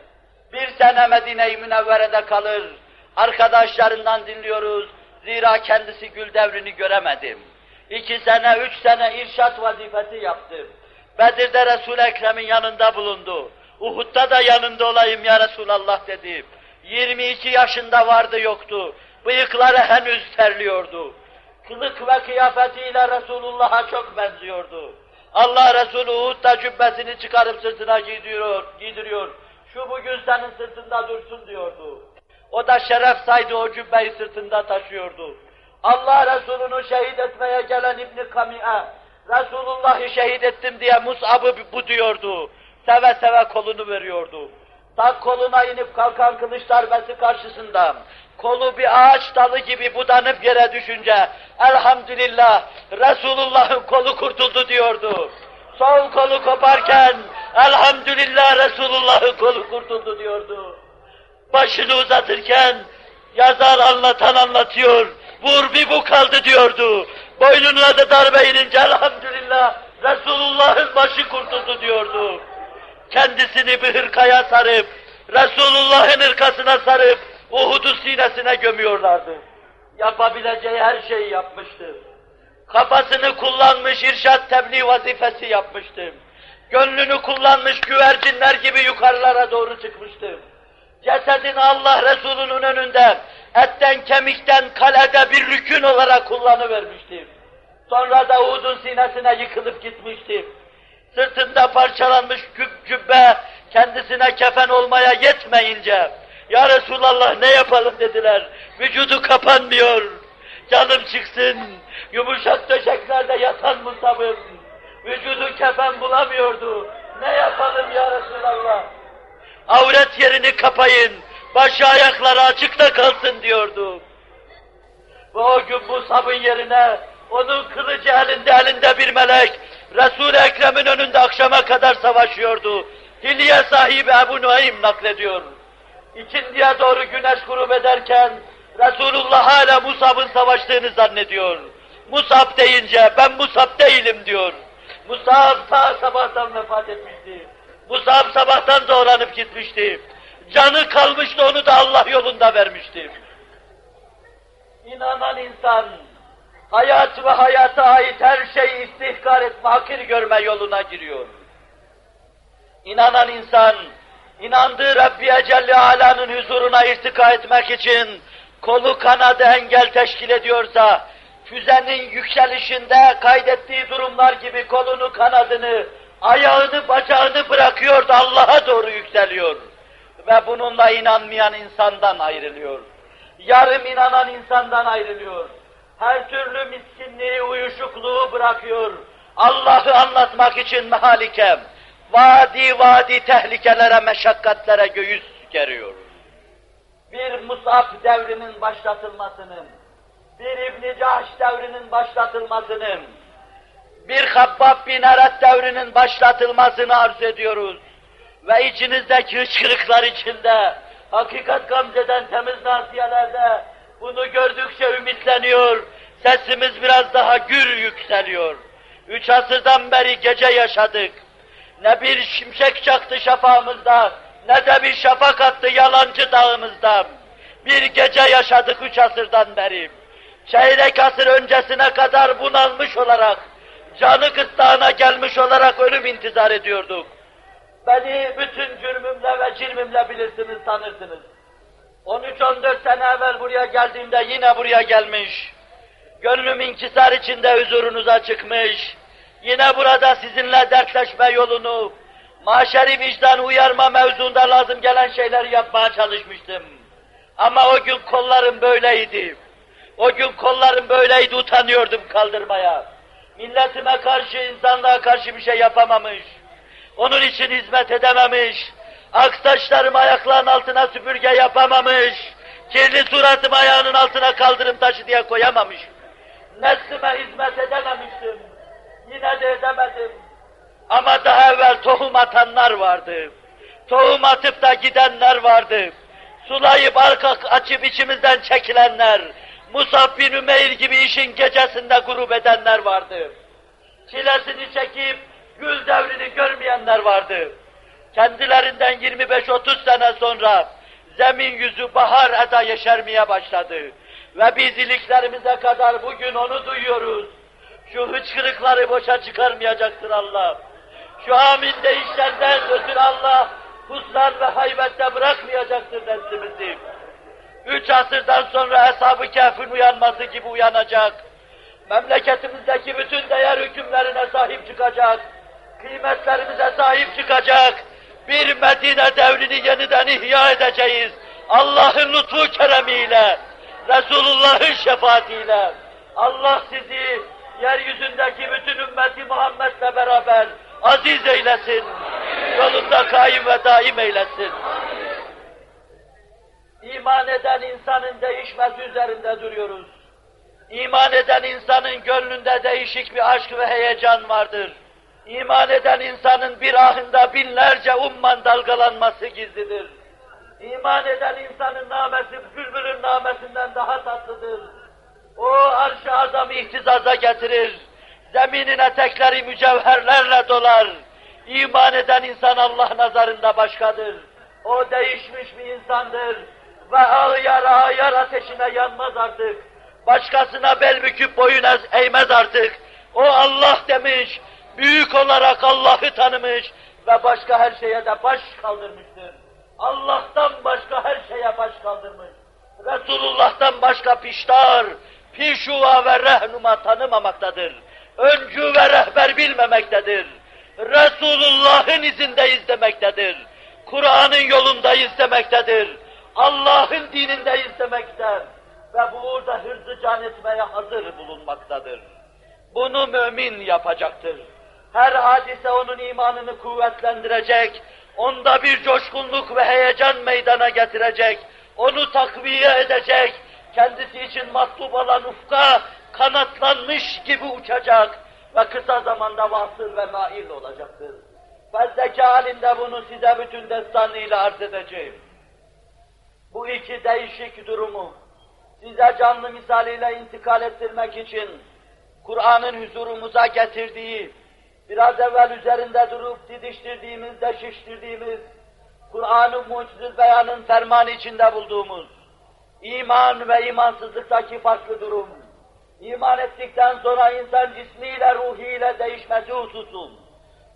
Bir sene Medine-i Münevvere'de kalır. Arkadaşlarından dinliyoruz. Zira kendisi gül devrini göremedim. İki sene, üç sene irşat vazifesi yaptı. Bedir'de Resul-i Ekrem'in yanında bulundu. Uhud'da da yanında olayım ya Resulallah dedi. 22 yaşında vardı yoktu. Bıyıkları henüz terliyordu. Kılık ve kıyafetiyle Resulullah'a çok benziyordu. Allah Resulü Uhud'da cübbesini çıkarıp sırtına giydiriyor, giydiriyor. Şu bugün senin sırtında dursun diyordu. O da şeref saydı o cübbeyi sırtında taşıyordu. Allah Resulü'nü şehit etmeye gelen İbn-i Kami'e, Resulullah'ı şehit ettim diye Mus'ab'ı bu diyordu. Seve seve kolunu veriyordu. Tak koluna inip kalkan kılıç darbesi karşısında, kolu bir ağaç dalı gibi budanıp yere düşünce, elhamdülillah Resulullah'ın kolu kurtuldu diyordu. Sol kolu koparken, elhamdülillah Resulullah'ın kolu kurtuldu diyordu. Başını uzatırken, yazar anlatan anlatıyor, vur bir bu kaldı diyordu. Boynuna da darbe inince elhamdülillah Resulullah'ın başı kurtuldu diyordu. Kendisini bir hırkaya sarıp, Resulullah'ın hırkasına sarıp, Uhud'u sinesine gömüyorlardı. Yapabileceği her şeyi yapmıştı. Kafasını kullanmış irşat tebliğ vazifesi yapmıştı. Gönlünü kullanmış güvercinler gibi yukarılara doğru çıkmıştı. Cesedini Allah Resulü'nün önünde etten kemikten kalede bir rükün olarak kullanıvermişti. Sonra da Uhud'un sinesine yıkılıp gitmişti. Sırtında parçalanmış cübbe kendisine kefen olmaya yetmeyince Ya Resulallah ne yapalım dediler. Vücudu kapanmıyor. Canım çıksın. Yumuşak döşeklerde yatan Musab'ım. Vücudu kefen bulamıyordu. Ne yapalım ya Resulallah? Avret yerini kapayın. Başı ayakları açıkta kalsın diyordu. Ve o gün Musab'ın yerine onun kılıcı elinde elinde bir melek Resul-i Ekrem'in önünde akşama kadar savaşıyordu. Hilye sahibi Ebu Nuaym naklediyor. İkindiye doğru güneş grup ederken Resulullah hala Musab'ın savaştığını zannediyor. Musab deyince ben Musab değilim diyor. Musab ta sabahtan vefat etmişti. Musab sabahtan doğranıp gitmişti. Canı kalmıştı onu da Allah yolunda vermişti. İnanan insan hayat ve hayata ait her şeyi istihkar etme, hakir görme yoluna giriyor. İnanan insan, inandığı Rabbiye Celle Ala'nın huzuruna irtika etmek için kolu kanadı engel teşkil ediyorsa, füzenin yükselişinde kaydettiği durumlar gibi kolunu kanadını, ayağını bacağını bırakıyor da Allah'a doğru yükseliyor. Ve bununla inanmayan insandan ayrılıyor. Yarım inanan insandan ayrılıyor her türlü miskinliği, uyuşukluğu bırakıyor. Allah'ı anlatmak için mehalike, vadi vadi tehlikelere, meşakkatlere göğüs geriyor. Bir Musab devrinin başlatılmasının, bir İbn-i Cahş devrinin başlatılmasının, bir Habbab bin Eret devrinin başlatılmasını arz ediyoruz. Ve içinizdeki hıçkırıklar içinde, hakikat gamzeden temiz nasiyelerde, bunu gördükçe ümitleniyor, sesimiz biraz daha gür yükseliyor. Üç asırdan beri gece yaşadık. Ne bir şimşek çaktı şafağımızda, ne de bir şafak attı yalancı dağımızda. Bir gece yaşadık üç asırdan beri. Çeyrek asır öncesine kadar bunalmış olarak, canı kıstağına gelmiş olarak ölüm intizar ediyorduk. Beni bütün cürmümle ve cirmimle bilirsiniz, tanırsınız. 13-14 sene evvel buraya geldiğimde yine buraya gelmiş. Gönlüm inkisar içinde huzurunuza çıkmış. Yine burada sizinle dertleşme yolunu, maşeri vicdan uyarma mevzunda lazım gelen şeyleri yapmaya çalışmıştım. Ama o gün kollarım böyleydi. O gün kollarım böyleydi, utanıyordum kaldırmaya. Milletime karşı, insanlığa karşı bir şey yapamamış. Onun için hizmet edememiş. Aksaçlarım ayaklarının altına süpürge yapamamış. Kirli suratım ayağının altına kaldırım taşı diye koyamamış. Neslime hizmet edememiştim. Yine de edemedim. Ama daha evvel tohum atanlar vardı. Tohum atıp da gidenler vardı. Sulayıp arka açıp içimizden çekilenler, Musab bin Ümeyr gibi işin gecesinde grup edenler vardı. Çilesini çekip gül devrini görmeyenler vardı. Kendilerinden 25-30 sene sonra zemin yüzü bahar eda yeşermeye başladı. Ve biz iliklerimize kadar bugün onu duyuyoruz. Şu hıçkırıkları boşa çıkarmayacaktır Allah. Şu amin deyişlerden ötürü Allah husran ve haybette bırakmayacaktır neslimizi. Üç asırdan sonra Eshab-ı Kehf'in uyanması gibi uyanacak. Memleketimizdeki bütün değer hükümlerine sahip çıkacak. Kıymetlerimize sahip çıkacak. Bir Medine devrini yeniden ihya edeceğiz. Allah'ın lütfu keremiyle, Resulullah'ın şefaatiyle. Allah sizi yeryüzündeki bütün ümmeti Muhammed'le beraber aziz eylesin. Yolunda kaim ve daim eylesin. İman eden insanın değişmesi üzerinde duruyoruz. İman eden insanın gönlünde değişik bir aşk ve heyecan vardır. İman eden insanın bir ahında binlerce umman dalgalanması gizlidir. İman eden insanın namesi bülbülün namesinden daha tatlıdır. O arş-ı azamı ihtizaza getirir. Zeminin etekleri mücevherlerle dolar. İman eden insan Allah nazarında başkadır. O değişmiş bir insandır. Ve ağıyar ağıyar ateşine yanmaz artık. Başkasına bel büküp boyun eğmez artık. O Allah demiş, büyük olarak Allah'ı tanımış ve başka her şeye de baş kaldırmıştır. Allah'tan başka her şeye baş kaldırmış. Resulullah'tan başka piştar, pişuva ve rehnuma tanımamaktadır. Öncü ve rehber bilmemektedir. Resulullah'ın izindeyiz demektedir. Kur'an'ın yolundayız demektedir. Allah'ın dinindeyiz demektedir. Ve bu uğurda hırzı can etmeye hazır bulunmaktadır. Bunu mümin yapacaktır. Her hadise onun imanını kuvvetlendirecek, onda bir coşkunluk ve heyecan meydana getirecek, onu takviye edecek, kendisi için matlub olan ufka kanatlanmış gibi uçacak ve kısa zamanda vasıl ve nail olacaktır. Fezleke halinde bunu size bütün destanıyla arz edeceğim. Bu iki değişik durumu size canlı misaliyle intikal ettirmek için Kur'an'ın huzurumuza getirdiği, biraz evvel üzerinde durup didiştirdiğimiz, deşiştirdiğimiz, Kur'an-ı beyanın fermanı içinde bulduğumuz, iman ve imansızlıktaki farklı durum, iman ettikten sonra insan cismiyle, ruhiyle değişmesi hususu,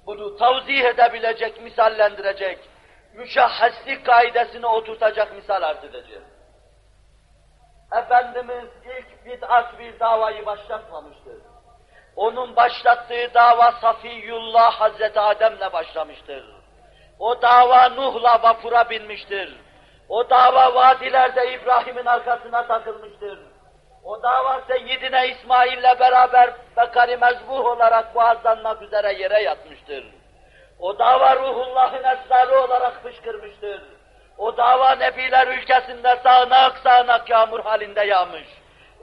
bunu tavzih edebilecek, misallendirecek, müşahheslik kaidesini oturtacak misal arz edeceğim. Efendimiz ilk bid'at bir davayı başlatmamıştır. Onun başlattığı dava Safiyullah Hazreti Adem'le başlamıştır. O dava Nuh'la vapura binmiştir. O dava vadilerde İbrahim'in arkasına takılmıştır. O dava Seyyidine İsmail'le beraber Bekari mezbuh olarak boğazlanmak üzere yere yatmıştır. O dava ruhullahın esrarı olarak fışkırmıştır. O dava Nebiler ülkesinde sağanak sağanak yağmur halinde yağmış.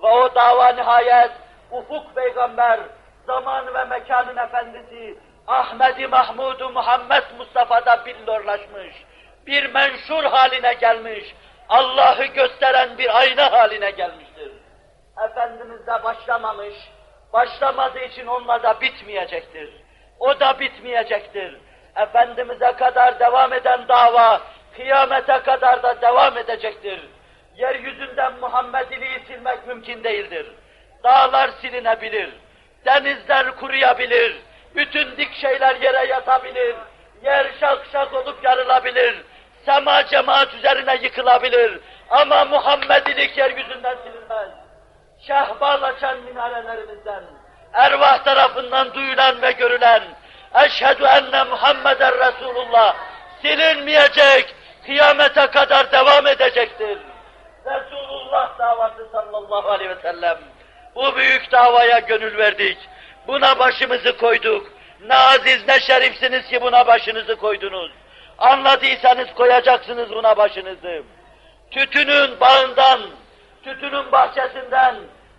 Ve o dava nihayet ufuk peygamber, zaman ve mekanın efendisi Ahmedi Mahmudu Muhammed Mustafa'da billorlaşmış. Bir menşur haline gelmiş. Allah'ı gösteren bir ayna haline gelmiştir. Efendimiz de başlamamış. Başlamadığı için onunla da bitmeyecektir. O da bitmeyecektir. Efendimiz'e kadar devam eden dava, kıyamete kadar da devam edecektir. Yeryüzünden Muhammediliği silmek mümkün değildir. Dağlar silinebilir, denizler kuruyabilir, bütün dik şeyler yere yatabilir, yer şak şak olup yarılabilir, sema cemaat üzerine yıkılabilir ama Muhammedilik yeryüzünden silinmez. Şehbal açan minarelerimizden, ervah tarafından duyulan ve görülen, eşhedü enne Muhammeden Resulullah silinmeyecek, kıyamete kadar devam edecektir. Resulullah davası sallallahu aleyhi ve sellem. Bu büyük davaya gönül verdik. Buna başımızı koyduk. Ne aziz ne şerifsiniz ki buna başınızı koydunuz. Anladıysanız koyacaksınız buna başınızı. Tütünün bağından, tütünün bahçesinden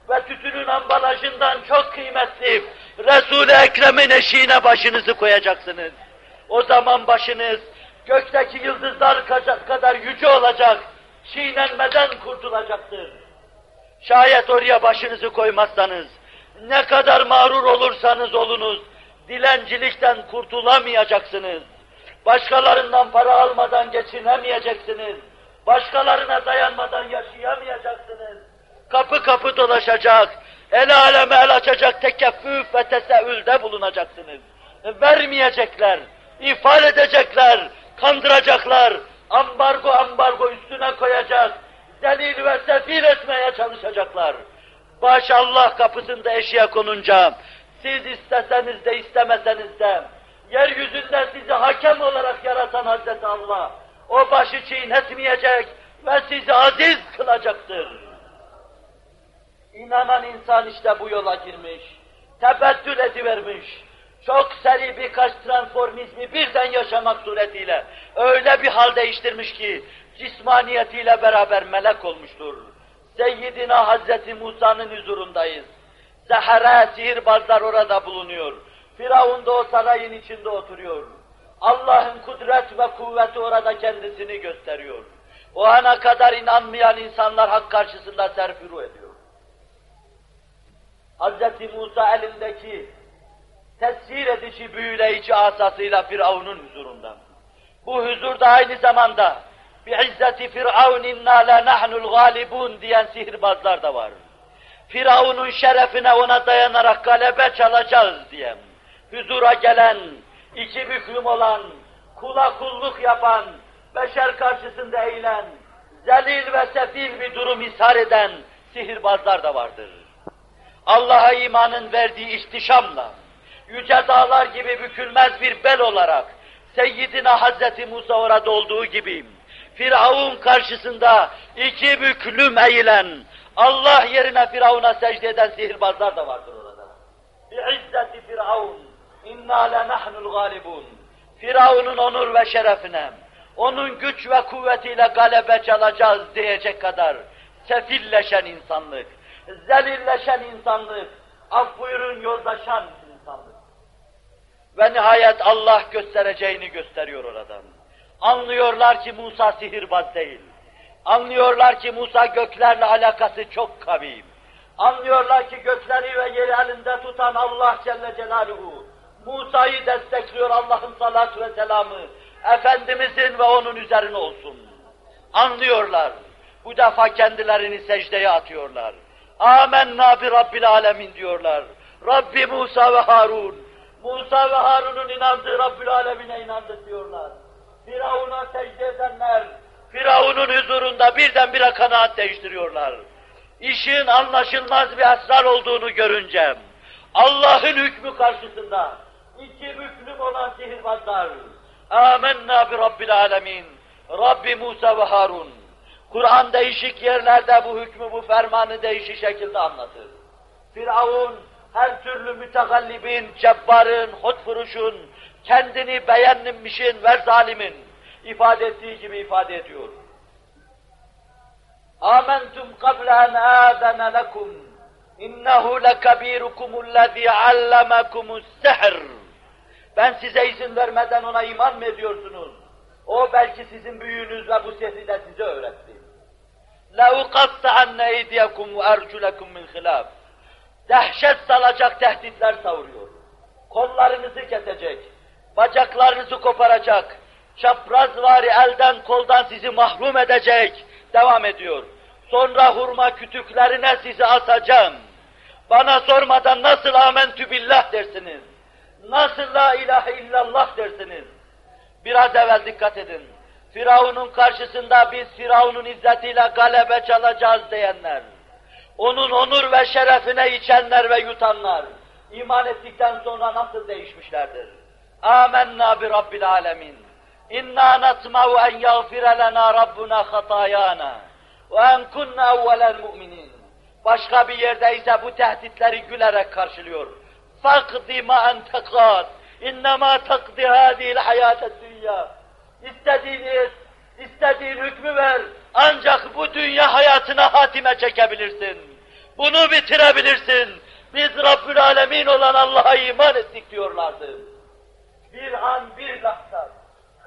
ve tütünün ambalajından çok kıymetli Resul-i Ekrem'in eşiğine başınızı koyacaksınız. O zaman başınız gökteki yıldızlar kadar yüce olacak, çiğnenmeden kurtulacaktır. Şayet oraya başınızı koymazsanız, ne kadar mağrur olursanız olunuz, dilencilikten kurtulamayacaksınız. Başkalarından para almadan geçinemeyeceksiniz. Başkalarına dayanmadan yaşayamayacaksınız. Kapı kapı dolaşacak, el aleme el açacak tekeffüf ve teseülde bulunacaksınız. Vermeyecekler, ifade edecekler, kandıracaklar, ambargo ambargo üstüne koyacak, delil ve sefil etmeye çalışacaklar. Baş Allah kapısında eşya konunca, siz isteseniz de istemeseniz de, yeryüzünde sizi hakem olarak yaratan Hazreti Allah, o başı çiğnetmeyecek ve sizi aziz kılacaktır. İnanan insan işte bu yola girmiş, tebettül edivermiş, çok seri birkaç transformizmi birden yaşamak suretiyle öyle bir hal değiştirmiş ki cismaniyetiyle beraber melek olmuştur. Seyyidina Hazreti Musa'nın huzurundayız. Zehre, sihirbazlar orada bulunuyor. Firavun da o sarayın içinde oturuyor. Allah'ın kudret ve kuvveti orada kendisini gösteriyor. O ana kadar inanmayan insanlar hak karşısında serfiru ediyor. Hz. Musa elindeki tesir edici, büyüleyici asasıyla Firavun'un huzurunda. Bu huzurda aynı zamanda bi'izzeti firavun inna la nahnul galibun diyen sihirbazlar da var. Firavun'un şerefine ona dayanarak galebe çalacağız diyen, huzura gelen, iki büklüm olan, kula kulluk yapan, beşer karşısında eğilen, zelil ve sefil bir durum ishar eden sihirbazlar da vardır. Allah'a imanın verdiği ihtişamla, yüce dağlar gibi bükülmez bir bel olarak, Seyyidina Hazreti Musa orada olduğu gibi, Firavun karşısında iki büklüm eğilen, Allah yerine Firavun'a secde eden sihirbazlar da vardır orada. Bi'izzeti Firavun, inna lenahnul galibun. Firavun'un onur ve şerefine, onun güç ve kuvvetiyle galebe çalacağız diyecek kadar sefilleşen insanlık, zelilleşen insanlık, af buyurun yoldaşan insanlık. Ve nihayet Allah göstereceğini gösteriyor oradan. Anlıyorlar ki Musa sihirbaz değil. Anlıyorlar ki Musa göklerle alakası çok kavi. Anlıyorlar ki gökleri ve yeri elinde tutan Allah Celle Celaluhu. Musa'yı destekliyor Allah'ın salatu ve selamı. Efendimizin ve onun üzerine olsun. Anlıyorlar. Bu defa kendilerini secdeye atıyorlar. Amenna bi Rabbil Alemin diyorlar. Rabbi Musa ve Harun. Musa ve Harun'un inandığı Rabbil Alemine inandık diyorlar. Firavun'a secde edenler, Firavun'un huzurunda birdenbire kanaat değiştiriyorlar. İşin anlaşılmaz bir esrar olduğunu görünce, Allah'ın hükmü karşısında iki büklüm olan sihirbazlar, Âmennâ bi Rabbil alemin, Rabbi Musa ve Harun. Kur'an değişik yerlerde bu hükmü, bu fermanı değişik şekilde anlatır. Firavun, her türlü mütegallibin, cebbarın, hotfuruşun, kendini beğenmişin ve zalimin ifade ettiği gibi ifade ediyor. Âmentum قَبْلَ أَنْ آذَنَ لَكُمْ اِنَّهُ لَكَب۪يرُكُمُ الَّذ۪ي عَلَّمَكُمُ السَّحْرِ Ben size izin vermeden ona iman mı ediyorsunuz? O belki sizin büyüğünüz ve bu sihri de size öğretti. لَاُقَطَّعَنَّ اَيْدِيَكُمْ وَاَرْجُلَكُمْ مِنْ خِلَافٍ Dehşet salacak tehditler savuruyor. Kollarınızı kesecek, bacaklarınızı koparacak, çaprazvari elden koldan sizi mahrum edecek, devam ediyor. Sonra hurma kütüklerine sizi asacağım. Bana sormadan nasıl amentü billah dersiniz? nasıl la ilahe illallah dersiniz? Biraz evvel dikkat edin. Firavun'un karşısında biz Firavun'un izzetiyle galebe çalacağız diyenler, onun onur ve şerefine içenler ve yutanlar, iman ettikten sonra nasıl değişmişlerdir? Âmennâ bi Rabbil âlemin. İnnâ netmâhu en yâgfire lenâ Rabbuna hatâyâna ve en kunnâ evvelel mu'minin. Başka bir yerde ise bu tehditleri gülerek karşılıyor. فَقْدِ مَا أَنْتَ قَادٍ اِنَّمَا تَقْدِ هَذِهِ الْحَيَاةَ الدُّنْيَا İstediğiniz, istediğin hükmü ver. Ancak bu dünya hayatına hatime çekebilirsin. Bunu bitirebilirsin. Biz Rabbül Alemin olan Allah'a iman ettik diyorlardı. Bir an bir lahza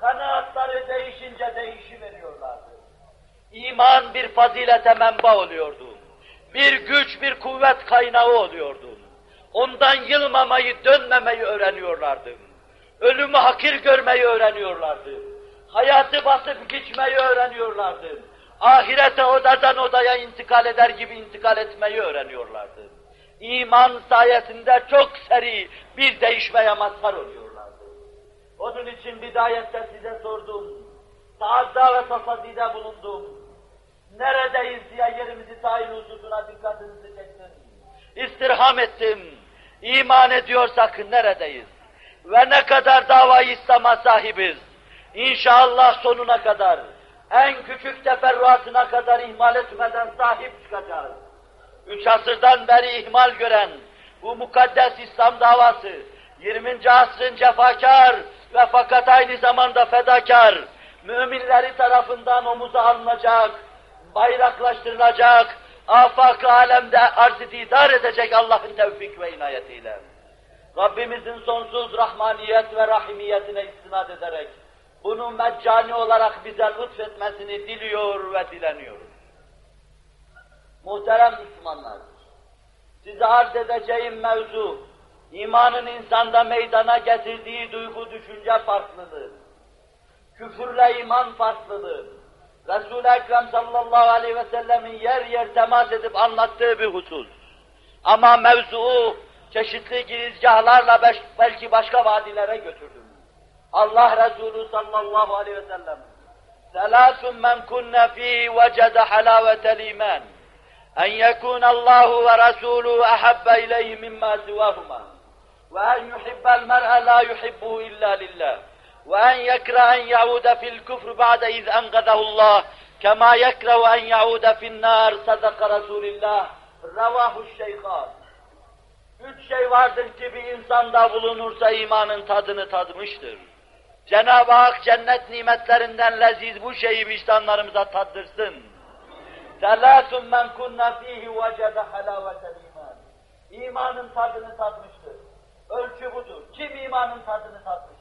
kanaatları değişince değişiveriyorlardı. İman bir fazilete menba oluyordu. Bir güç, bir kuvvet kaynağı oluyordu. Ondan yılmamayı, dönmemeyi öğreniyorlardı. Ölümü hakir görmeyi öğreniyorlardı. Hayatı basıp geçmeyi öğreniyorlardı. Ahirete odadan odaya intikal eder gibi intikal etmeyi öğreniyorlardı. İman sayesinde çok seri bir değişmeye mazhar oluyorlardı. Onun için bidayette size sordum. Taazda ve tafazide bulundum. Neredeyiz diye yerimizi tayin hususuna dikkatinizi çektim. İstirham ettim. İman ediyorsak neredeyiz? Ve ne kadar davayı İslam'a sahibiz? İnşallah sonuna kadar, en küçük teferruatına kadar ihmal etmeden sahip çıkacağız. Üç asırdan beri ihmal gören bu mukaddes İslam davası, 20. asrın cefakar ve fakat aynı zamanda fedakar, müminleri tarafından omuza alınacak, bayraklaştırılacak, afak alemde arz idar edecek Allah'ın tevfik ve inayetiyle. Rabbimizin sonsuz rahmaniyet ve rahimiyetine istinad ederek, bunu meccani olarak bize lütfetmesini diliyor ve dileniyoruz. Muhterem Müslümanlar, size arz edeceğim mevzu, imanın insanda meydana getirdiği duygu düşünce farklılığı, küfürle iman farklılığı, Resul-i Ekrem sallallahu aleyhi ve sellemin yer yer temas edip anlattığı bir husus. Ama mevzuu çeşitli girizgahlarla belki başka vadilere götürdüm. Allah Resulü sallallahu aleyhi ve sellem ثلاث من كن فيه وجد حلاوة الإيمان أن يكون الله ورسوله أحب إليه مما سواهما وأن يحب المرء لا يحبه إلا لله وأن يكره أن يعود في الكفر بعد إذ أنقذه الله كما يكره أن يعود في النار صدق رسول الله رواه الشيخان Üç şey vardır ki bir insanda bulunursa imanın tadını tadmıştır. Cenab-ı Hak cennet nimetlerinden leziz bu şeyi vicdanlarımıza tattırsın. Selâsun men kunna fîhî vecede halâvetel iman. İmanın tadını tatmıştır. Ölçü budur. Kim imanın tadını tatmıştır?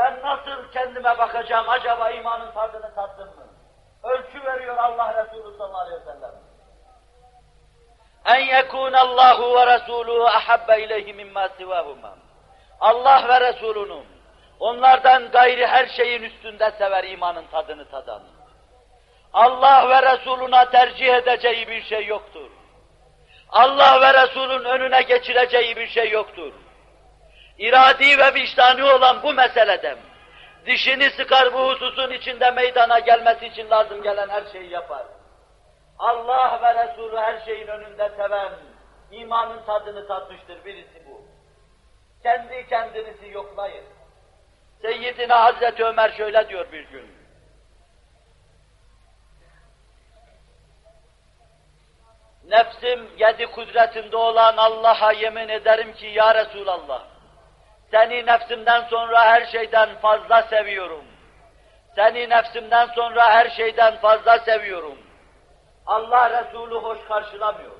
Ben nasıl kendime bakacağım, acaba imanın tadını tattım mı? Ölçü veriyor Allah Resulü sallallahu aleyhi ve sellem. En yekûne Allahu ve Resuluhu ahabbe ileyhi mimma sivâhuma. Allah ve Resulünün onlardan gayri her şeyin üstünde sever imanın tadını tadan. Allah ve Resuluna tercih edeceği bir şey yoktur. Allah ve Resulün önüne geçireceği bir şey yoktur. İradi ve vicdani olan bu meselede dişini sıkar bu hususun içinde meydana gelmesi için lazım gelen her şeyi yapar. Allah ve Resulü her şeyin önünde seven, imanın tadını tatmıştır birisi bu. Kendi kendinizi yoklayın. Seyyidina Hazreti Ömer şöyle diyor bir gün. Nefsim yedi kudretinde olan Allah'a yemin ederim ki ya Resulallah, seni nefsimden sonra her şeyden fazla seviyorum. Seni nefsimden sonra her şeyden fazla seviyorum. Allah Resulü hoş karşılamıyor.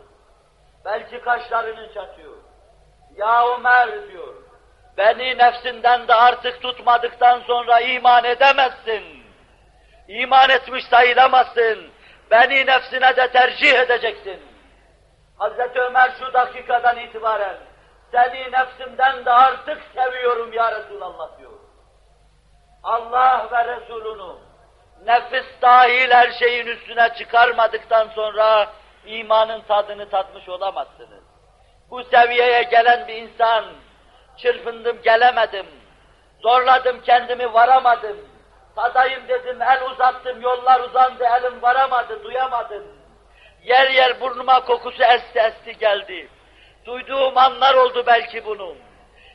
Belki kaşlarını çatıyor. Ya Ömer diyor, beni nefsinden de artık tutmadıktan sonra iman edemezsin. İman etmiş sayılamazsın. Beni nefsine de tercih edeceksin. Hazreti Ömer şu dakikadan itibaren seni nefsimden de artık seviyorum ya Resulallah diyor. Allah ve Resulünü nefis dahil her şeyin üstüne çıkarmadıktan sonra imanın tadını tatmış olamazsınız. Bu seviyeye gelen bir insan, çırpındım gelemedim, zorladım kendimi varamadım, tadayım dedim el uzattım yollar uzandı elim varamadı duyamadım. Yer yer burnuma kokusu esti esti geldi. Duyduğum anlar oldu belki bunun.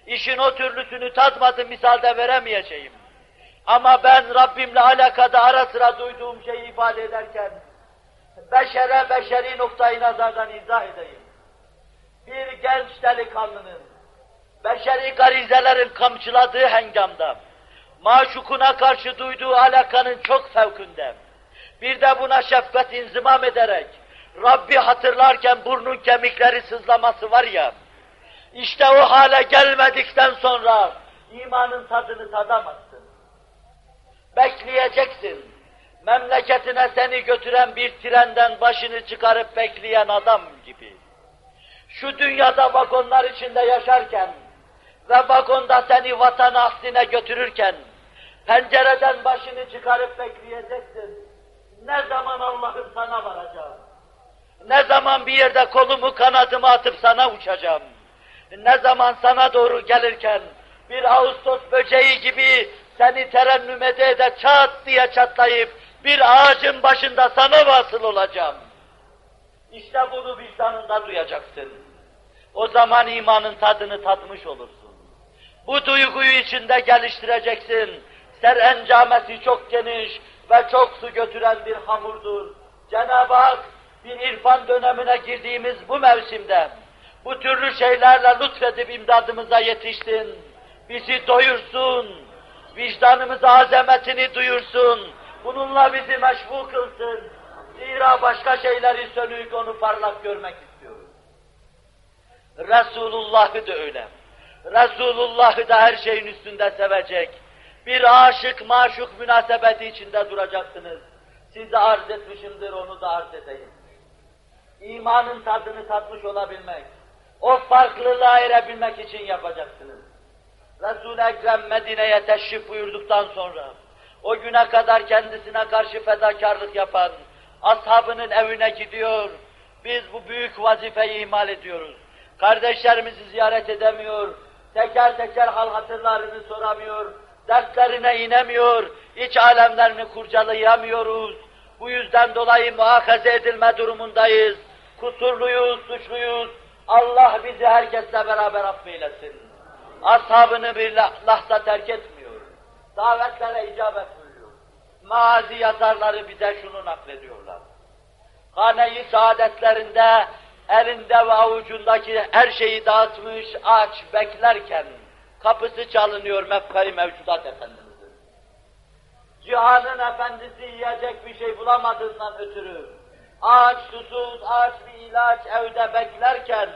İşin o türlüsünü tatmadım misalde veremeyeceğim. Ama ben Rabbimle alakada ara sıra duyduğum şeyi ifade ederken, beşere beşeri noktayı nazardan izah edeyim. Bir genç delikanlının, beşeri garizelerin kamçıladığı hengamda, maşukuna karşı duyduğu alakanın çok fevkinde, bir de buna şefkat inzimam ederek, Rabbi hatırlarken burnun kemikleri sızlaması var ya, işte o hale gelmedikten sonra imanın tadını tadamazsın. Bekleyeceksin. Memleketine seni götüren bir trenden başını çıkarıp bekleyen adam gibi. Şu dünyada vagonlar içinde yaşarken ve vagonda seni vatan asline götürürken pencereden başını çıkarıp bekleyeceksin. Ne zaman Allah'ım sana varacağım? Ne zaman bir yerde kolumu kanadımı atıp sana uçacağım? Ne zaman sana doğru gelirken bir Ağustos böceği gibi seni terennüm ede ede çat diye çatlayıp bir ağacın başında sana vasıl olacağım. İşte bunu vicdanında duyacaksın. O zaman imanın tadını tatmış olursun. Bu duyguyu içinde geliştireceksin. Ser encamesi çok geniş ve çok su götüren bir hamurdur. Cenab-ı Hak bir irfan dönemine girdiğimiz bu mevsimde bu türlü şeylerle lütfedip imdadımıza yetiştin. Bizi doyursun, vicdanımıza azametini duyursun, bununla bizi meşbu kılsın. Zira başka şeyleri sönük onu parlak görmek istiyoruz. Resulullah'ı da öyle. Resulullah'ı da her şeyin üstünde sevecek. Bir aşık maşuk münasebeti içinde duracaksınız. Size arz etmişimdir, onu da arz edeyim. İmanın tadını tatmış olabilmek, o farklılığa erebilmek için yapacaksınız. Resul-i Ekrem Medine'ye teşrif buyurduktan sonra, o güne kadar kendisine karşı fedakarlık yapan, ashabının evine gidiyor, biz bu büyük vazifeyi ihmal ediyoruz. Kardeşlerimizi ziyaret edemiyor, teker teker hal hatırlarını soramıyor, dertlerine inemiyor, iç alemlerini kurcalayamıyoruz. Bu yüzden dolayı muhakaze edilme durumundayız. Kusurluyuz, suçluyuz. Allah bizi herkesle beraber affeylesin. Ashabını bir lahza terk etmiyor. Davetlere icabet buyuruyor. Mazi yazarları bize şunu naklediyorlar. Hane-i saadetlerinde elinde ve avucundaki her şeyi dağıtmış, aç, beklerken kapısı çalınıyor mefkari mevcudat Efendimiz'in. Cihanın efendisi yiyecek bir şey bulamadığından ötürü, aç, susuz, aç bir ilaç evde beklerken,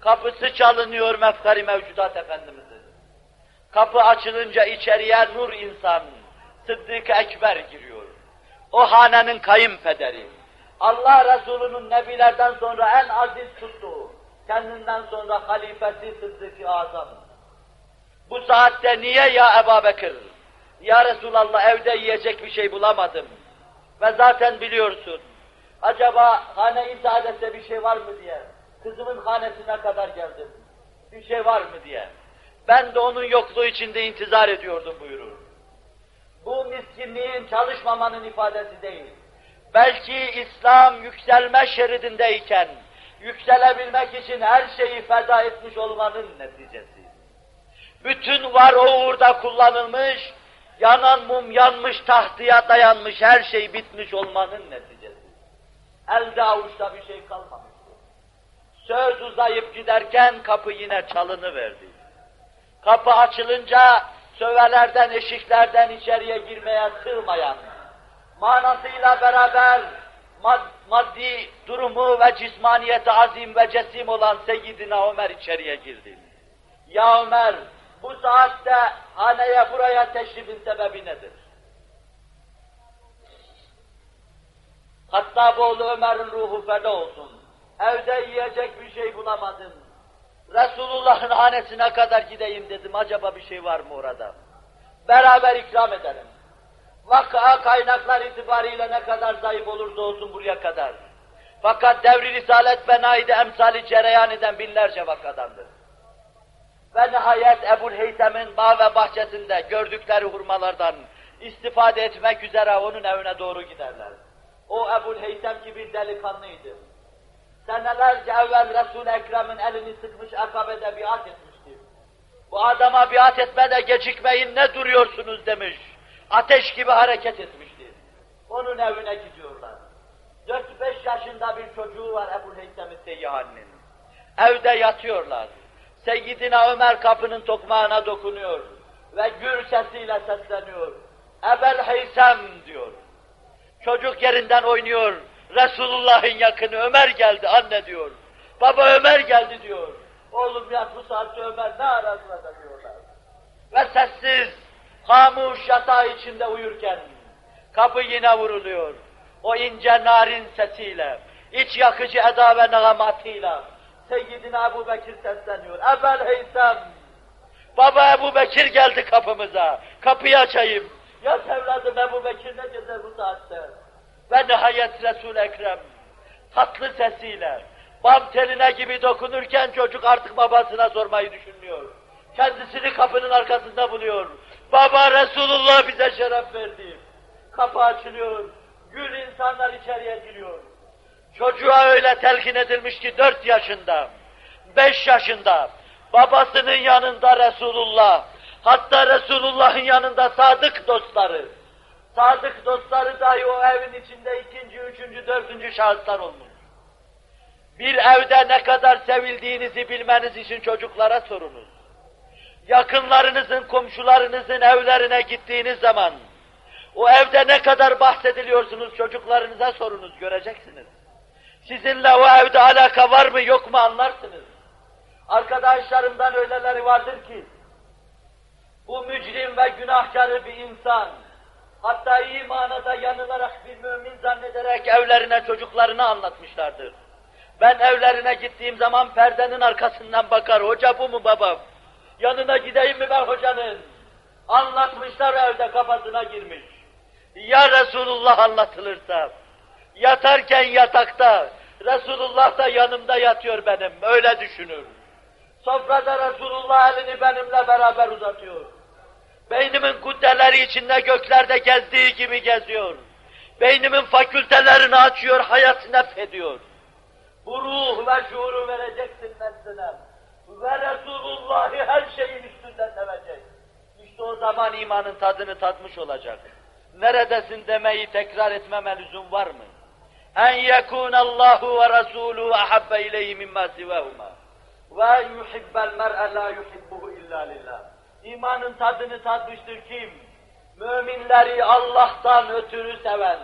kapısı çalınıyor mefkari mevcudat Efendimiz'in. Kapı açılınca içeriye nur insan, Sıddık Ekber giriyor. O hanenin kayınpederi. Allah Resulü'nün nebilerden sonra en aziz tuttuğu, kendinden sonra halifesi Sıddık-ı Azam. Bu saatte niye ya Ebu Bekir? Ya Resulallah evde yiyecek bir şey bulamadım. Ve zaten biliyorsun, acaba hane-i saadette bir şey var mı diye, kızımın hanesine kadar geldim. Bir şey var mı diye. Ben de onun yokluğu içinde intizar ediyordum buyurur. Bu miskinliğin çalışmamanın ifadesi değil. Belki İslam yükselme şeridindeyken, yükselebilmek için her şeyi feda etmiş olmanın neticesi. Bütün var o uğurda kullanılmış, yanan mum yanmış, tahtıya dayanmış, her şey bitmiş olmanın neticesi. Elde avuçta bir şey kalmamıştı. Söz uzayıp giderken kapı yine çalını verdi. Kapı açılınca sövelerden, eşiklerden içeriye girmeye sığmayan, manasıyla beraber mad maddi durumu ve cismaniyeti azim ve cesim olan Seyyidina Ömer içeriye girdi. Ya Ömer, bu saatte haneye buraya teşrifin sebebi nedir? Hatta oğlu Ömer'in ruhu feda olsun. Evde yiyecek bir şey bulamadım. Resulullah'ın hanesine kadar gideyim dedim. Acaba bir şey var mı orada? Beraber ikram edelim. Vaka kaynaklar itibariyle ne kadar zayıf olursa olsun buraya kadar. Fakat devri risalet ve naide emsali cereyan eden binlerce vakadandır. Ve nihayet Ebu Heytem'in bağ ve bahçesinde gördükleri hurmalardan istifade etmek üzere onun evine doğru giderler. O Ebu Heytem gibi delikanlıydı. Senelerce evvel Resul-i Ekrem'in elini sıkmış akabede biat etmişti. Bu adama biat etme de gecikmeyin ne duruyorsunuz demiş. Ateş gibi hareket etmiştir. Onun evine gidiyorlar. 4-5 yaşında bir çocuğu var Ebu Heysem-i Seyyihani'nin. Evde yatıyorlar. Seyyidina Ömer kapının tokmağına dokunuyor ve gür sesiyle sesleniyor. Ebel Heysem diyor. Çocuk yerinden oynuyor. Resulullah'ın yakını Ömer geldi anne diyor. Baba Ömer geldi diyor. Oğlum ya bu saatte Ömer ne arar burada diyorlar. Ve sessiz, hamuş yatağı içinde uyurken kapı yine vuruluyor. O ince narin sesiyle, iç yakıcı eda ve nagamatıyla Seyyidina Ebu Bekir sesleniyor. Ebel Heysem, Baba Ebu Bekir geldi kapımıza. Kapıyı açayım. Ya evladım Ebu Bekir ne gezer bu saatte? Ve nihayet Resul-i Ekrem tatlı sesiyle bam teline gibi dokunurken çocuk artık babasına sormayı düşünmüyor. Kendisini kapının arkasında buluyor. Baba Resulullah bize şeref verdi. Kapı açılıyor. Gül insanlar içeriye giriyor. Çocuğa öyle telkin edilmiş ki dört yaşında, beş yaşında, babasının yanında Resulullah, hatta Resulullah'ın yanında sadık dostları, sadık dostları dahi o evin içinde ikinci, üçüncü, dördüncü şahıslar olmuş. Bir evde ne kadar sevildiğinizi bilmeniz için çocuklara sorunuz. Yakınlarınızın, komşularınızın evlerine gittiğiniz zaman, o evde ne kadar bahsediliyorsunuz çocuklarınıza sorunuz, göreceksiniz. Sizinle o evde alaka var mı yok mu anlarsınız. Arkadaşlarımdan öyleleri vardır ki, bu mücrim ve günahkarı bir insan, hatta iyi manada yanılarak bir mümin zannederek evlerine çocuklarını anlatmışlardır. Ben evlerine gittiğim zaman perdenin arkasından bakar, hoca bu mu babam? Yanına gideyim mi ben hocanın? Anlatmışlar evde kafasına girmiş. Ya Resulullah anlatılırsa, yatarken yatakta, Resulullah da yanımda yatıyor benim, öyle düşünür. Sofrada Resulullah elini benimle beraber uzatıyor. Beynimin kuddeleri içinde göklerde gezdiği gibi geziyor. Beynimin fakültelerini açıyor, hayat nefediyor. Bu ruh ve şuuru vereceksin nefsine. Ve Resulullah'ı her şeyin üstünde sevecek. İşte o zaman imanın tadını tatmış olacak. Neredesin demeyi tekrar etmeme lüzum var mı? En yekunallahu ve rasuluhu ahabbe ileyhi mimma sivahuma. Ve yuhibbel mer'e la yuhibbuhu illa lillah. İmanın tadını tatmıştır kim? Müminleri Allah'tan ötürü seven,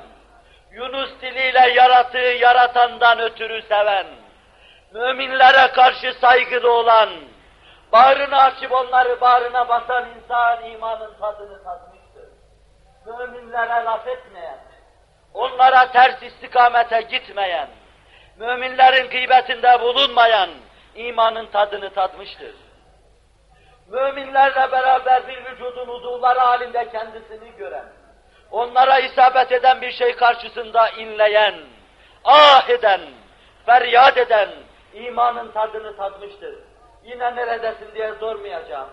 Yunus diliyle yaratığı yaratandan ötürü seven, müminlere karşı saygılı olan, bağrını açıp onları bağrına basan insan imanın tadını tatmıştır. Müminlere laf etmeyen, onlara ters istikamete gitmeyen, müminlerin gıybetinde bulunmayan imanın tadını tatmıştır. Müminlerle beraber bir vücudun uzuvları halinde kendisini gören, onlara isabet eden bir şey karşısında inleyen, ah eden, feryat eden, imanın tadını tatmıştır. Yine neredesin diye sormayacağım.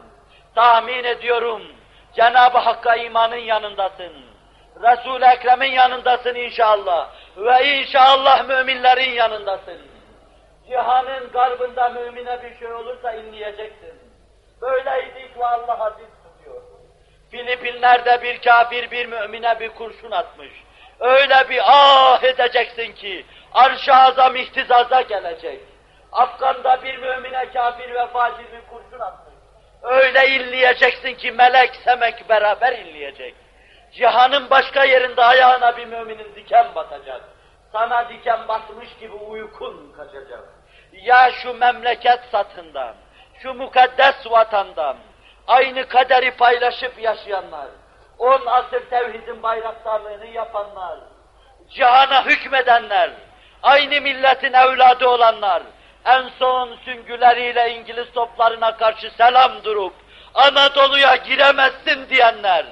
Tahmin ediyorum, Cenab-ı Hakk'a imanın yanındasın. Resul-i Ekrem'in yanındasın inşallah. Ve inşallah müminlerin yanındasın. Cihanın garbında mümine bir şey olursa inleyeceksin. Böyleydik ve Allah aziz tutuyor. Filipinler'de bir kafir bir mümine bir kurşun atmış. Öyle bir ah edeceksin ki arş-ı azam ihtizaza gelecek. Afgan'da bir mümine kafir ve facir bir kurşun atmış. Öyle inleyeceksin ki melek semek beraber inleyecek. Cihanın başka yerinde ayağına bir müminin diken batacak. Sana diken batmış gibi uykun kaçacak. Ya şu memleket satından, şu mukaddes vatandan, aynı kaderi paylaşıp yaşayanlar, on asır tevhidin bayraktarlığını yapanlar, cihana hükmedenler, aynı milletin evladı olanlar, en son süngüleriyle İngiliz toplarına karşı selam durup, Anadolu'ya giremezsin diyenler,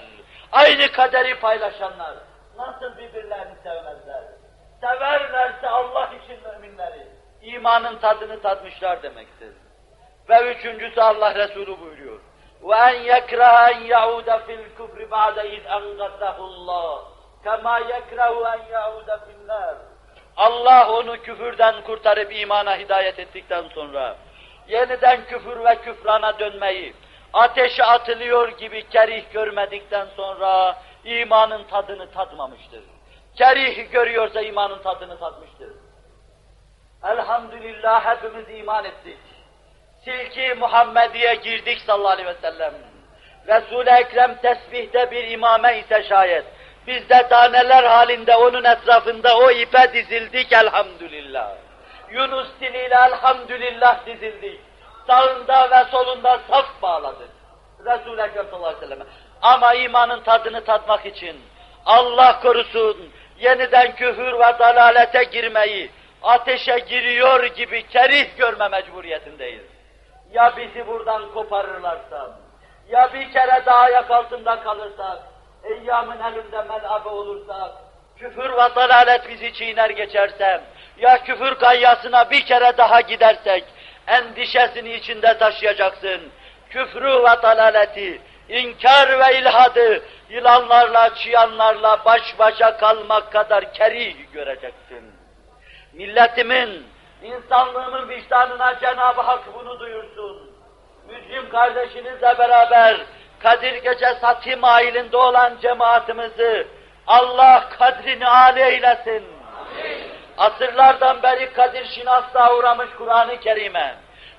aynı kaderi paylaşanlar, nasıl birbirlerini sevmezler? Severlerse Allah için müminleri, imanın tadını tatmışlar demektir. Ve üçüncüsü Allah Resulü buyuruyor. وَاَنْ يَكْرَهَ اَنْ يَعُودَ فِي الْكُفْرِ بَعْدَ اِذْ اَنْغَسَهُ اللّٰهِ كَمَا يَكْرَهُ اَنْ يَعُودَ فِي النَّارِ Allah onu küfürden kurtarıp imana hidayet ettikten sonra yeniden küfür ve küfrana dönmeyi, ateşe atılıyor gibi kerih görmedikten sonra imanın tadını tatmamıştır. Kerih görüyorsa imanın tadını tatmıştır. Elhamdülillah hepimiz iman ettik. Silki Muhammediye girdik sallallahu aleyhi ve sellem. Resul-i Ekrem tesbihte bir imame ise şayet. Biz de taneler halinde onun etrafında o ipe dizildik elhamdülillah. Yunus diliyle elhamdülillah dizildik. Sağında ve solunda saf bağladık. Resul-i Ekrem sallallahu aleyhi ve sellem. Ama imanın tadını tatmak için Allah korusun yeniden küfür ve dalalete girmeyi, ateşe giriyor gibi kerih görme mecburiyetindeyiz. Ya bizi buradan koparırlarsa, ya bir kere daha ayak altında kalırsak, eyyamın elinde melabe olursak, küfür ve dalalet bizi çiğner geçerse, ya küfür kayyasına bir kere daha gidersek, endişesini içinde taşıyacaksın. Küfrü ve dalaleti, inkar ve ilhadı, yılanlarla, çıyanlarla baş başa kalmak kadar kerih göreceksin. Milletimin, insanlığımın vicdanına Cenab-ı Hak bunu duyursun. Müslim kardeşinizle beraber Kadir Gecesi hatim ailinde olan cemaatimizi Allah kadrini âli eylesin. Amin. Asırlardan beri Kadir Şinas'ta uğramış Kur'an-ı Kerim'e.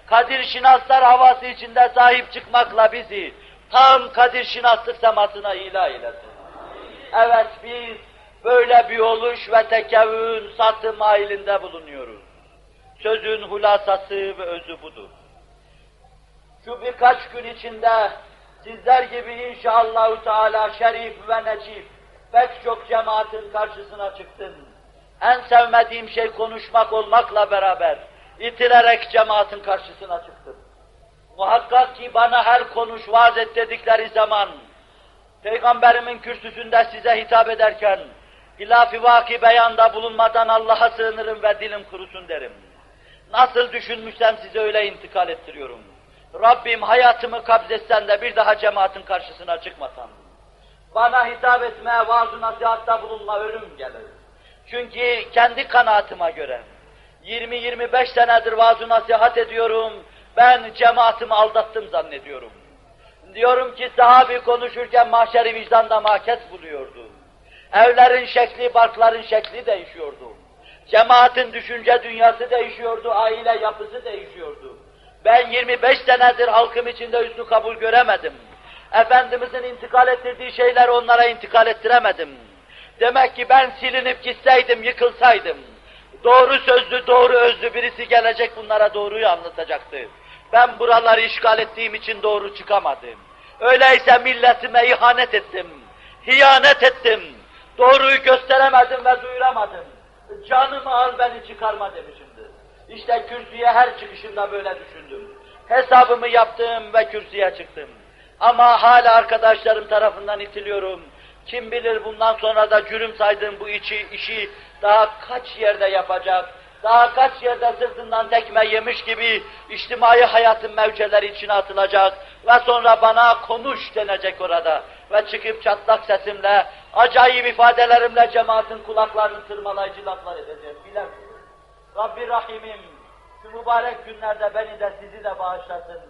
Kadir Şinaslar havası içinde sahip çıkmakla bizi tam Kadir Şinaslık semasına ilah eylesin. Evet biz böyle bir oluş ve tekevün satım ailinde bulunuyoruz. Sözün hulasası ve özü budur. Şu birkaç gün içinde sizler gibi inşallahü teala şerif ve necif pek çok cemaatin karşısına çıktım. En sevmediğim şey konuşmak olmakla beraber itilerek cemaatin karşısına çıktım. Muhakkak ki bana her konuş vaaz et dedikleri zaman Peygamberimin kürsüsünde size hitap ederken hilaf-ı vaki beyanda bulunmadan Allah'a sığınırım ve dilim kurusun derim. Nasıl düşünmüşsem size öyle intikal ettiriyorum. Rabbim hayatımı kabzetsen de bir daha cemaatin karşısına çıkmasam. Bana hitap etmeye, vaaz nasihatta bulunma ölüm gelir. Çünkü kendi kanaatıma göre 20-25 senedir vaaz nasihat ediyorum, ben cemaatimi aldattım zannediyorum. Diyorum ki sahabi konuşurken mahşeri vicdanda mahkes buluyordu. Evlerin şekli, barkların şekli değişiyordu. Cemaatin düşünce dünyası değişiyordu, aile yapısı değişiyordu. Ben 25 senedir halkım içinde üstü kabul göremedim. Efendimizin intikal ettirdiği şeyler onlara intikal ettiremedim. Demek ki ben silinip gitseydim, yıkılsaydım, doğru sözlü, doğru özlü birisi gelecek bunlara doğruyu anlatacaktı. Ben buraları işgal ettiğim için doğru çıkamadım. Öyleyse milletime ihanet ettim, hiyanet ettim, doğruyu gösteremedim ve duyuramadım. Canımı al beni çıkarma demişimdir. İşte kürsüye her çıkışımda böyle düşündüm. Hesabımı yaptım ve kürsüye çıktım. Ama hala arkadaşlarım tarafından itiliyorum. Kim bilir bundan sonra da cürüm saydığım bu içi, işi daha kaç yerde yapacak, daha kaç yerde sırtından tekme yemiş gibi içtimai hayatın mevceleri içine atılacak ve sonra bana konuş denecek orada ve çıkıp çatlak sesimle, acayip ifadelerimle cemaatin kulaklarını tırmalayıcı laflar edeceğim. Bilemiyorum. Rabbi Rahim'im şu mübarek günlerde beni de sizi de bağışlasın.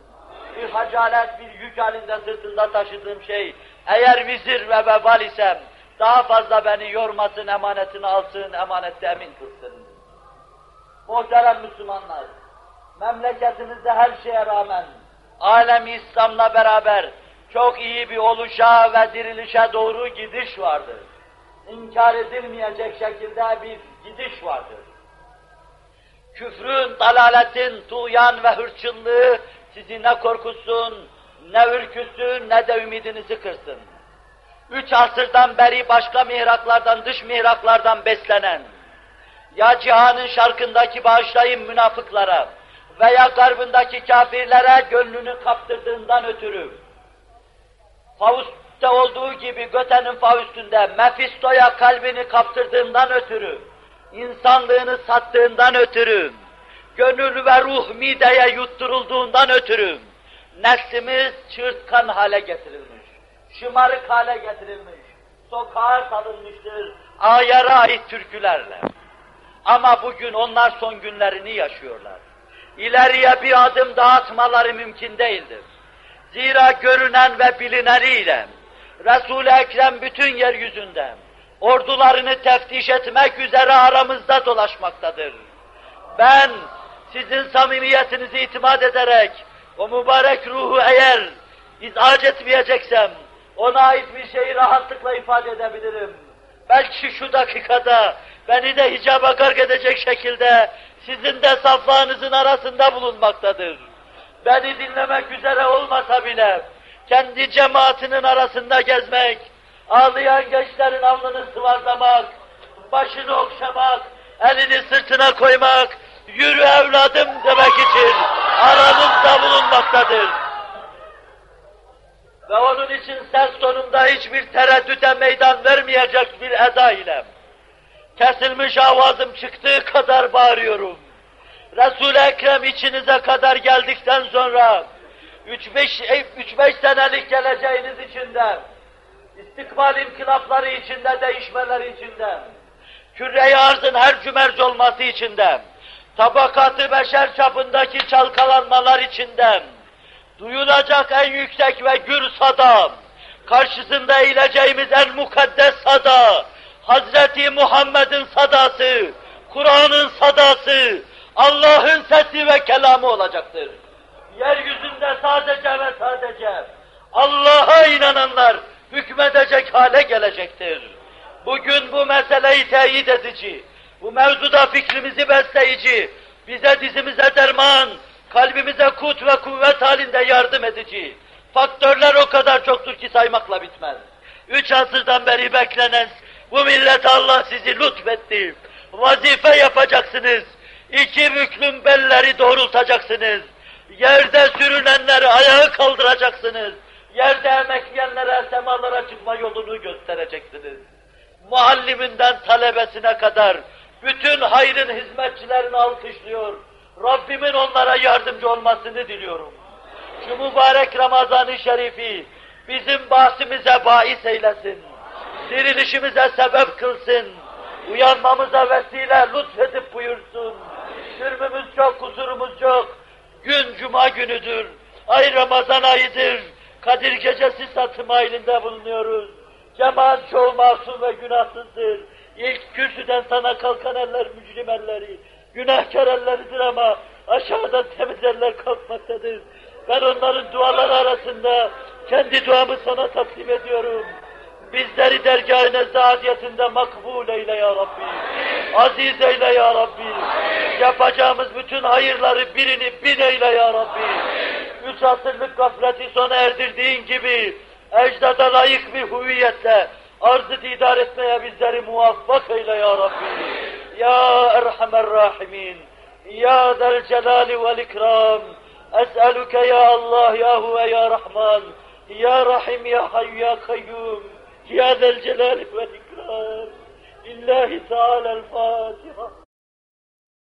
Bir hacalet, bir yük halinde sırtında taşıdığım şey, eğer vizir ve vebal isem, daha fazla beni yormasın, emanetini alsın, emanette emin kılsın. Muhterem Müslümanlar, memleketimizde her şeye rağmen, alemi İslam'la beraber çok iyi bir oluşa ve dirilişe doğru gidiş vardır. İnkar edilmeyecek şekilde bir gidiş vardır. Küfrün, dalaletin, tuğyan ve hırçınlığı sizi ne korkutsun, ne ürküsün, ne de ümidinizi kırsın. Üç asırdan beri başka mihraklardan, dış mihraklardan beslenen, ya cihanın şarkındaki bağışlayın münafıklara veya garbındaki kafirlere gönlünü kaptırdığından ötürü, Faust'ta olduğu gibi Göte'nin Faust'ünde Mephisto'ya kalbini kaptırdığından ötürü, insanlığını sattığından ötürü, gönül ve ruh mideye yutturulduğundan ötürü, neslimiz çırtkan hale getirilmiş, şımarık hale getirilmiş, sokağa salınmıştır, ayara ait türkülerle. Ama bugün onlar son günlerini yaşıyorlar. İleriye bir adım daha atmaları mümkün değildir. Zira görünen ve bilineniyle Resul-i Ekrem bütün yeryüzünde ordularını teftiş etmek üzere aramızda dolaşmaktadır. Ben sizin samimiyetinizi itimat ederek o mübarek ruhu eğer izah etmeyeceksem ona ait bir şeyi rahatlıkla ifade edebilirim. Belki şu dakikada beni de hicaba gark edecek şekilde sizin de saflarınızın arasında bulunmaktadır. Beni dinlemek üzere olmasa bile kendi cemaatinin arasında gezmek, ağlayan gençlerin alnını sıvazlamak, başını okşamak, elini sırtına koymak, yürü evladım demek için aranızda bulunmaktadır. Ve onun için ses tonunda hiçbir tereddüte meydan vermeyecek bir eda ile kesilmiş avazım çıktığı kadar bağırıyorum. Resul-i Ekrem içinize kadar geldikten sonra 3-5 senelik geleceğiniz içinde istikbal inkılapları içinde, değişmeleri içinde, küre arzın her cümerc olması içinde, tabakatı beşer çapındaki çalkalanmalar içinde, duyulacak en yüksek ve gür sada, karşısında eğileceğimiz en mukaddes sada, Hazreti Muhammed'in sadası, Kur'an'ın sadası, Allah'ın sesi ve kelamı olacaktır. Yeryüzünde sadece ve sadece Allah'a inananlar hükmedecek hale gelecektir. Bugün bu meseleyi teyit edici, bu mevzuda fikrimizi besleyici, bize dizimize derman, kalbimize kut ve kuvvet halinde yardım edici. Faktörler o kadar çoktur ki saymakla bitmez. Üç asırdan beri beklenen bu millet Allah sizi lütfetti. Vazife yapacaksınız. İki büklüm belleri doğrultacaksınız. Yerde sürünenleri ayağa kaldıracaksınız. Yerde emekleyenlere semalara çıkma yolunu göstereceksiniz. Mualliminden talebesine kadar bütün hayrın hizmetçilerini alkışlıyor. Rabbimin onlara yardımcı olmasını diliyorum. Şu mübarek Ramazan-ı Şerifi bizim bahsimize bahis eylesin. Dirilişimize sebep kılsın. Uyanmamıza vesile lütfedip buyursun. Sürmümüz çok, kusurumuz çok. Gün cuma günüdür. Ay Ramazan ayıdır. Kadir gecesi satım ayında bulunuyoruz. Cemaat çoğu masum ve günahsızdır. İlk kürsüden sana kalkan eller mücrim elleri. Günahkar elleridir ama aşağıdan temiz eller kalkmaktadır. Ben onların duaları arasında kendi duamı sana takdim ediyorum. Bizleri dergâh-ı nezdâdiyetinde makbul eyle ya Rabbi. Aziz eyle ya Rabbi. Yapacağımız bütün hayırları birini bin eyle ya Rabbi. Üç asırlık gafleti sona erdirdiğin gibi ecdada layık bir huviyetle arzı didar etmeye bizleri muvaffak eyle ya Rabbi. Ya Erhamer Rahimin. Ya Zel Celali vel İkram. Es'eluke ya Allah ya Huve ya Rahman. Ya Rahim ya Hayy ya Kayyum. يا ذا الجلال والإكرام لله تعالى الفاتحة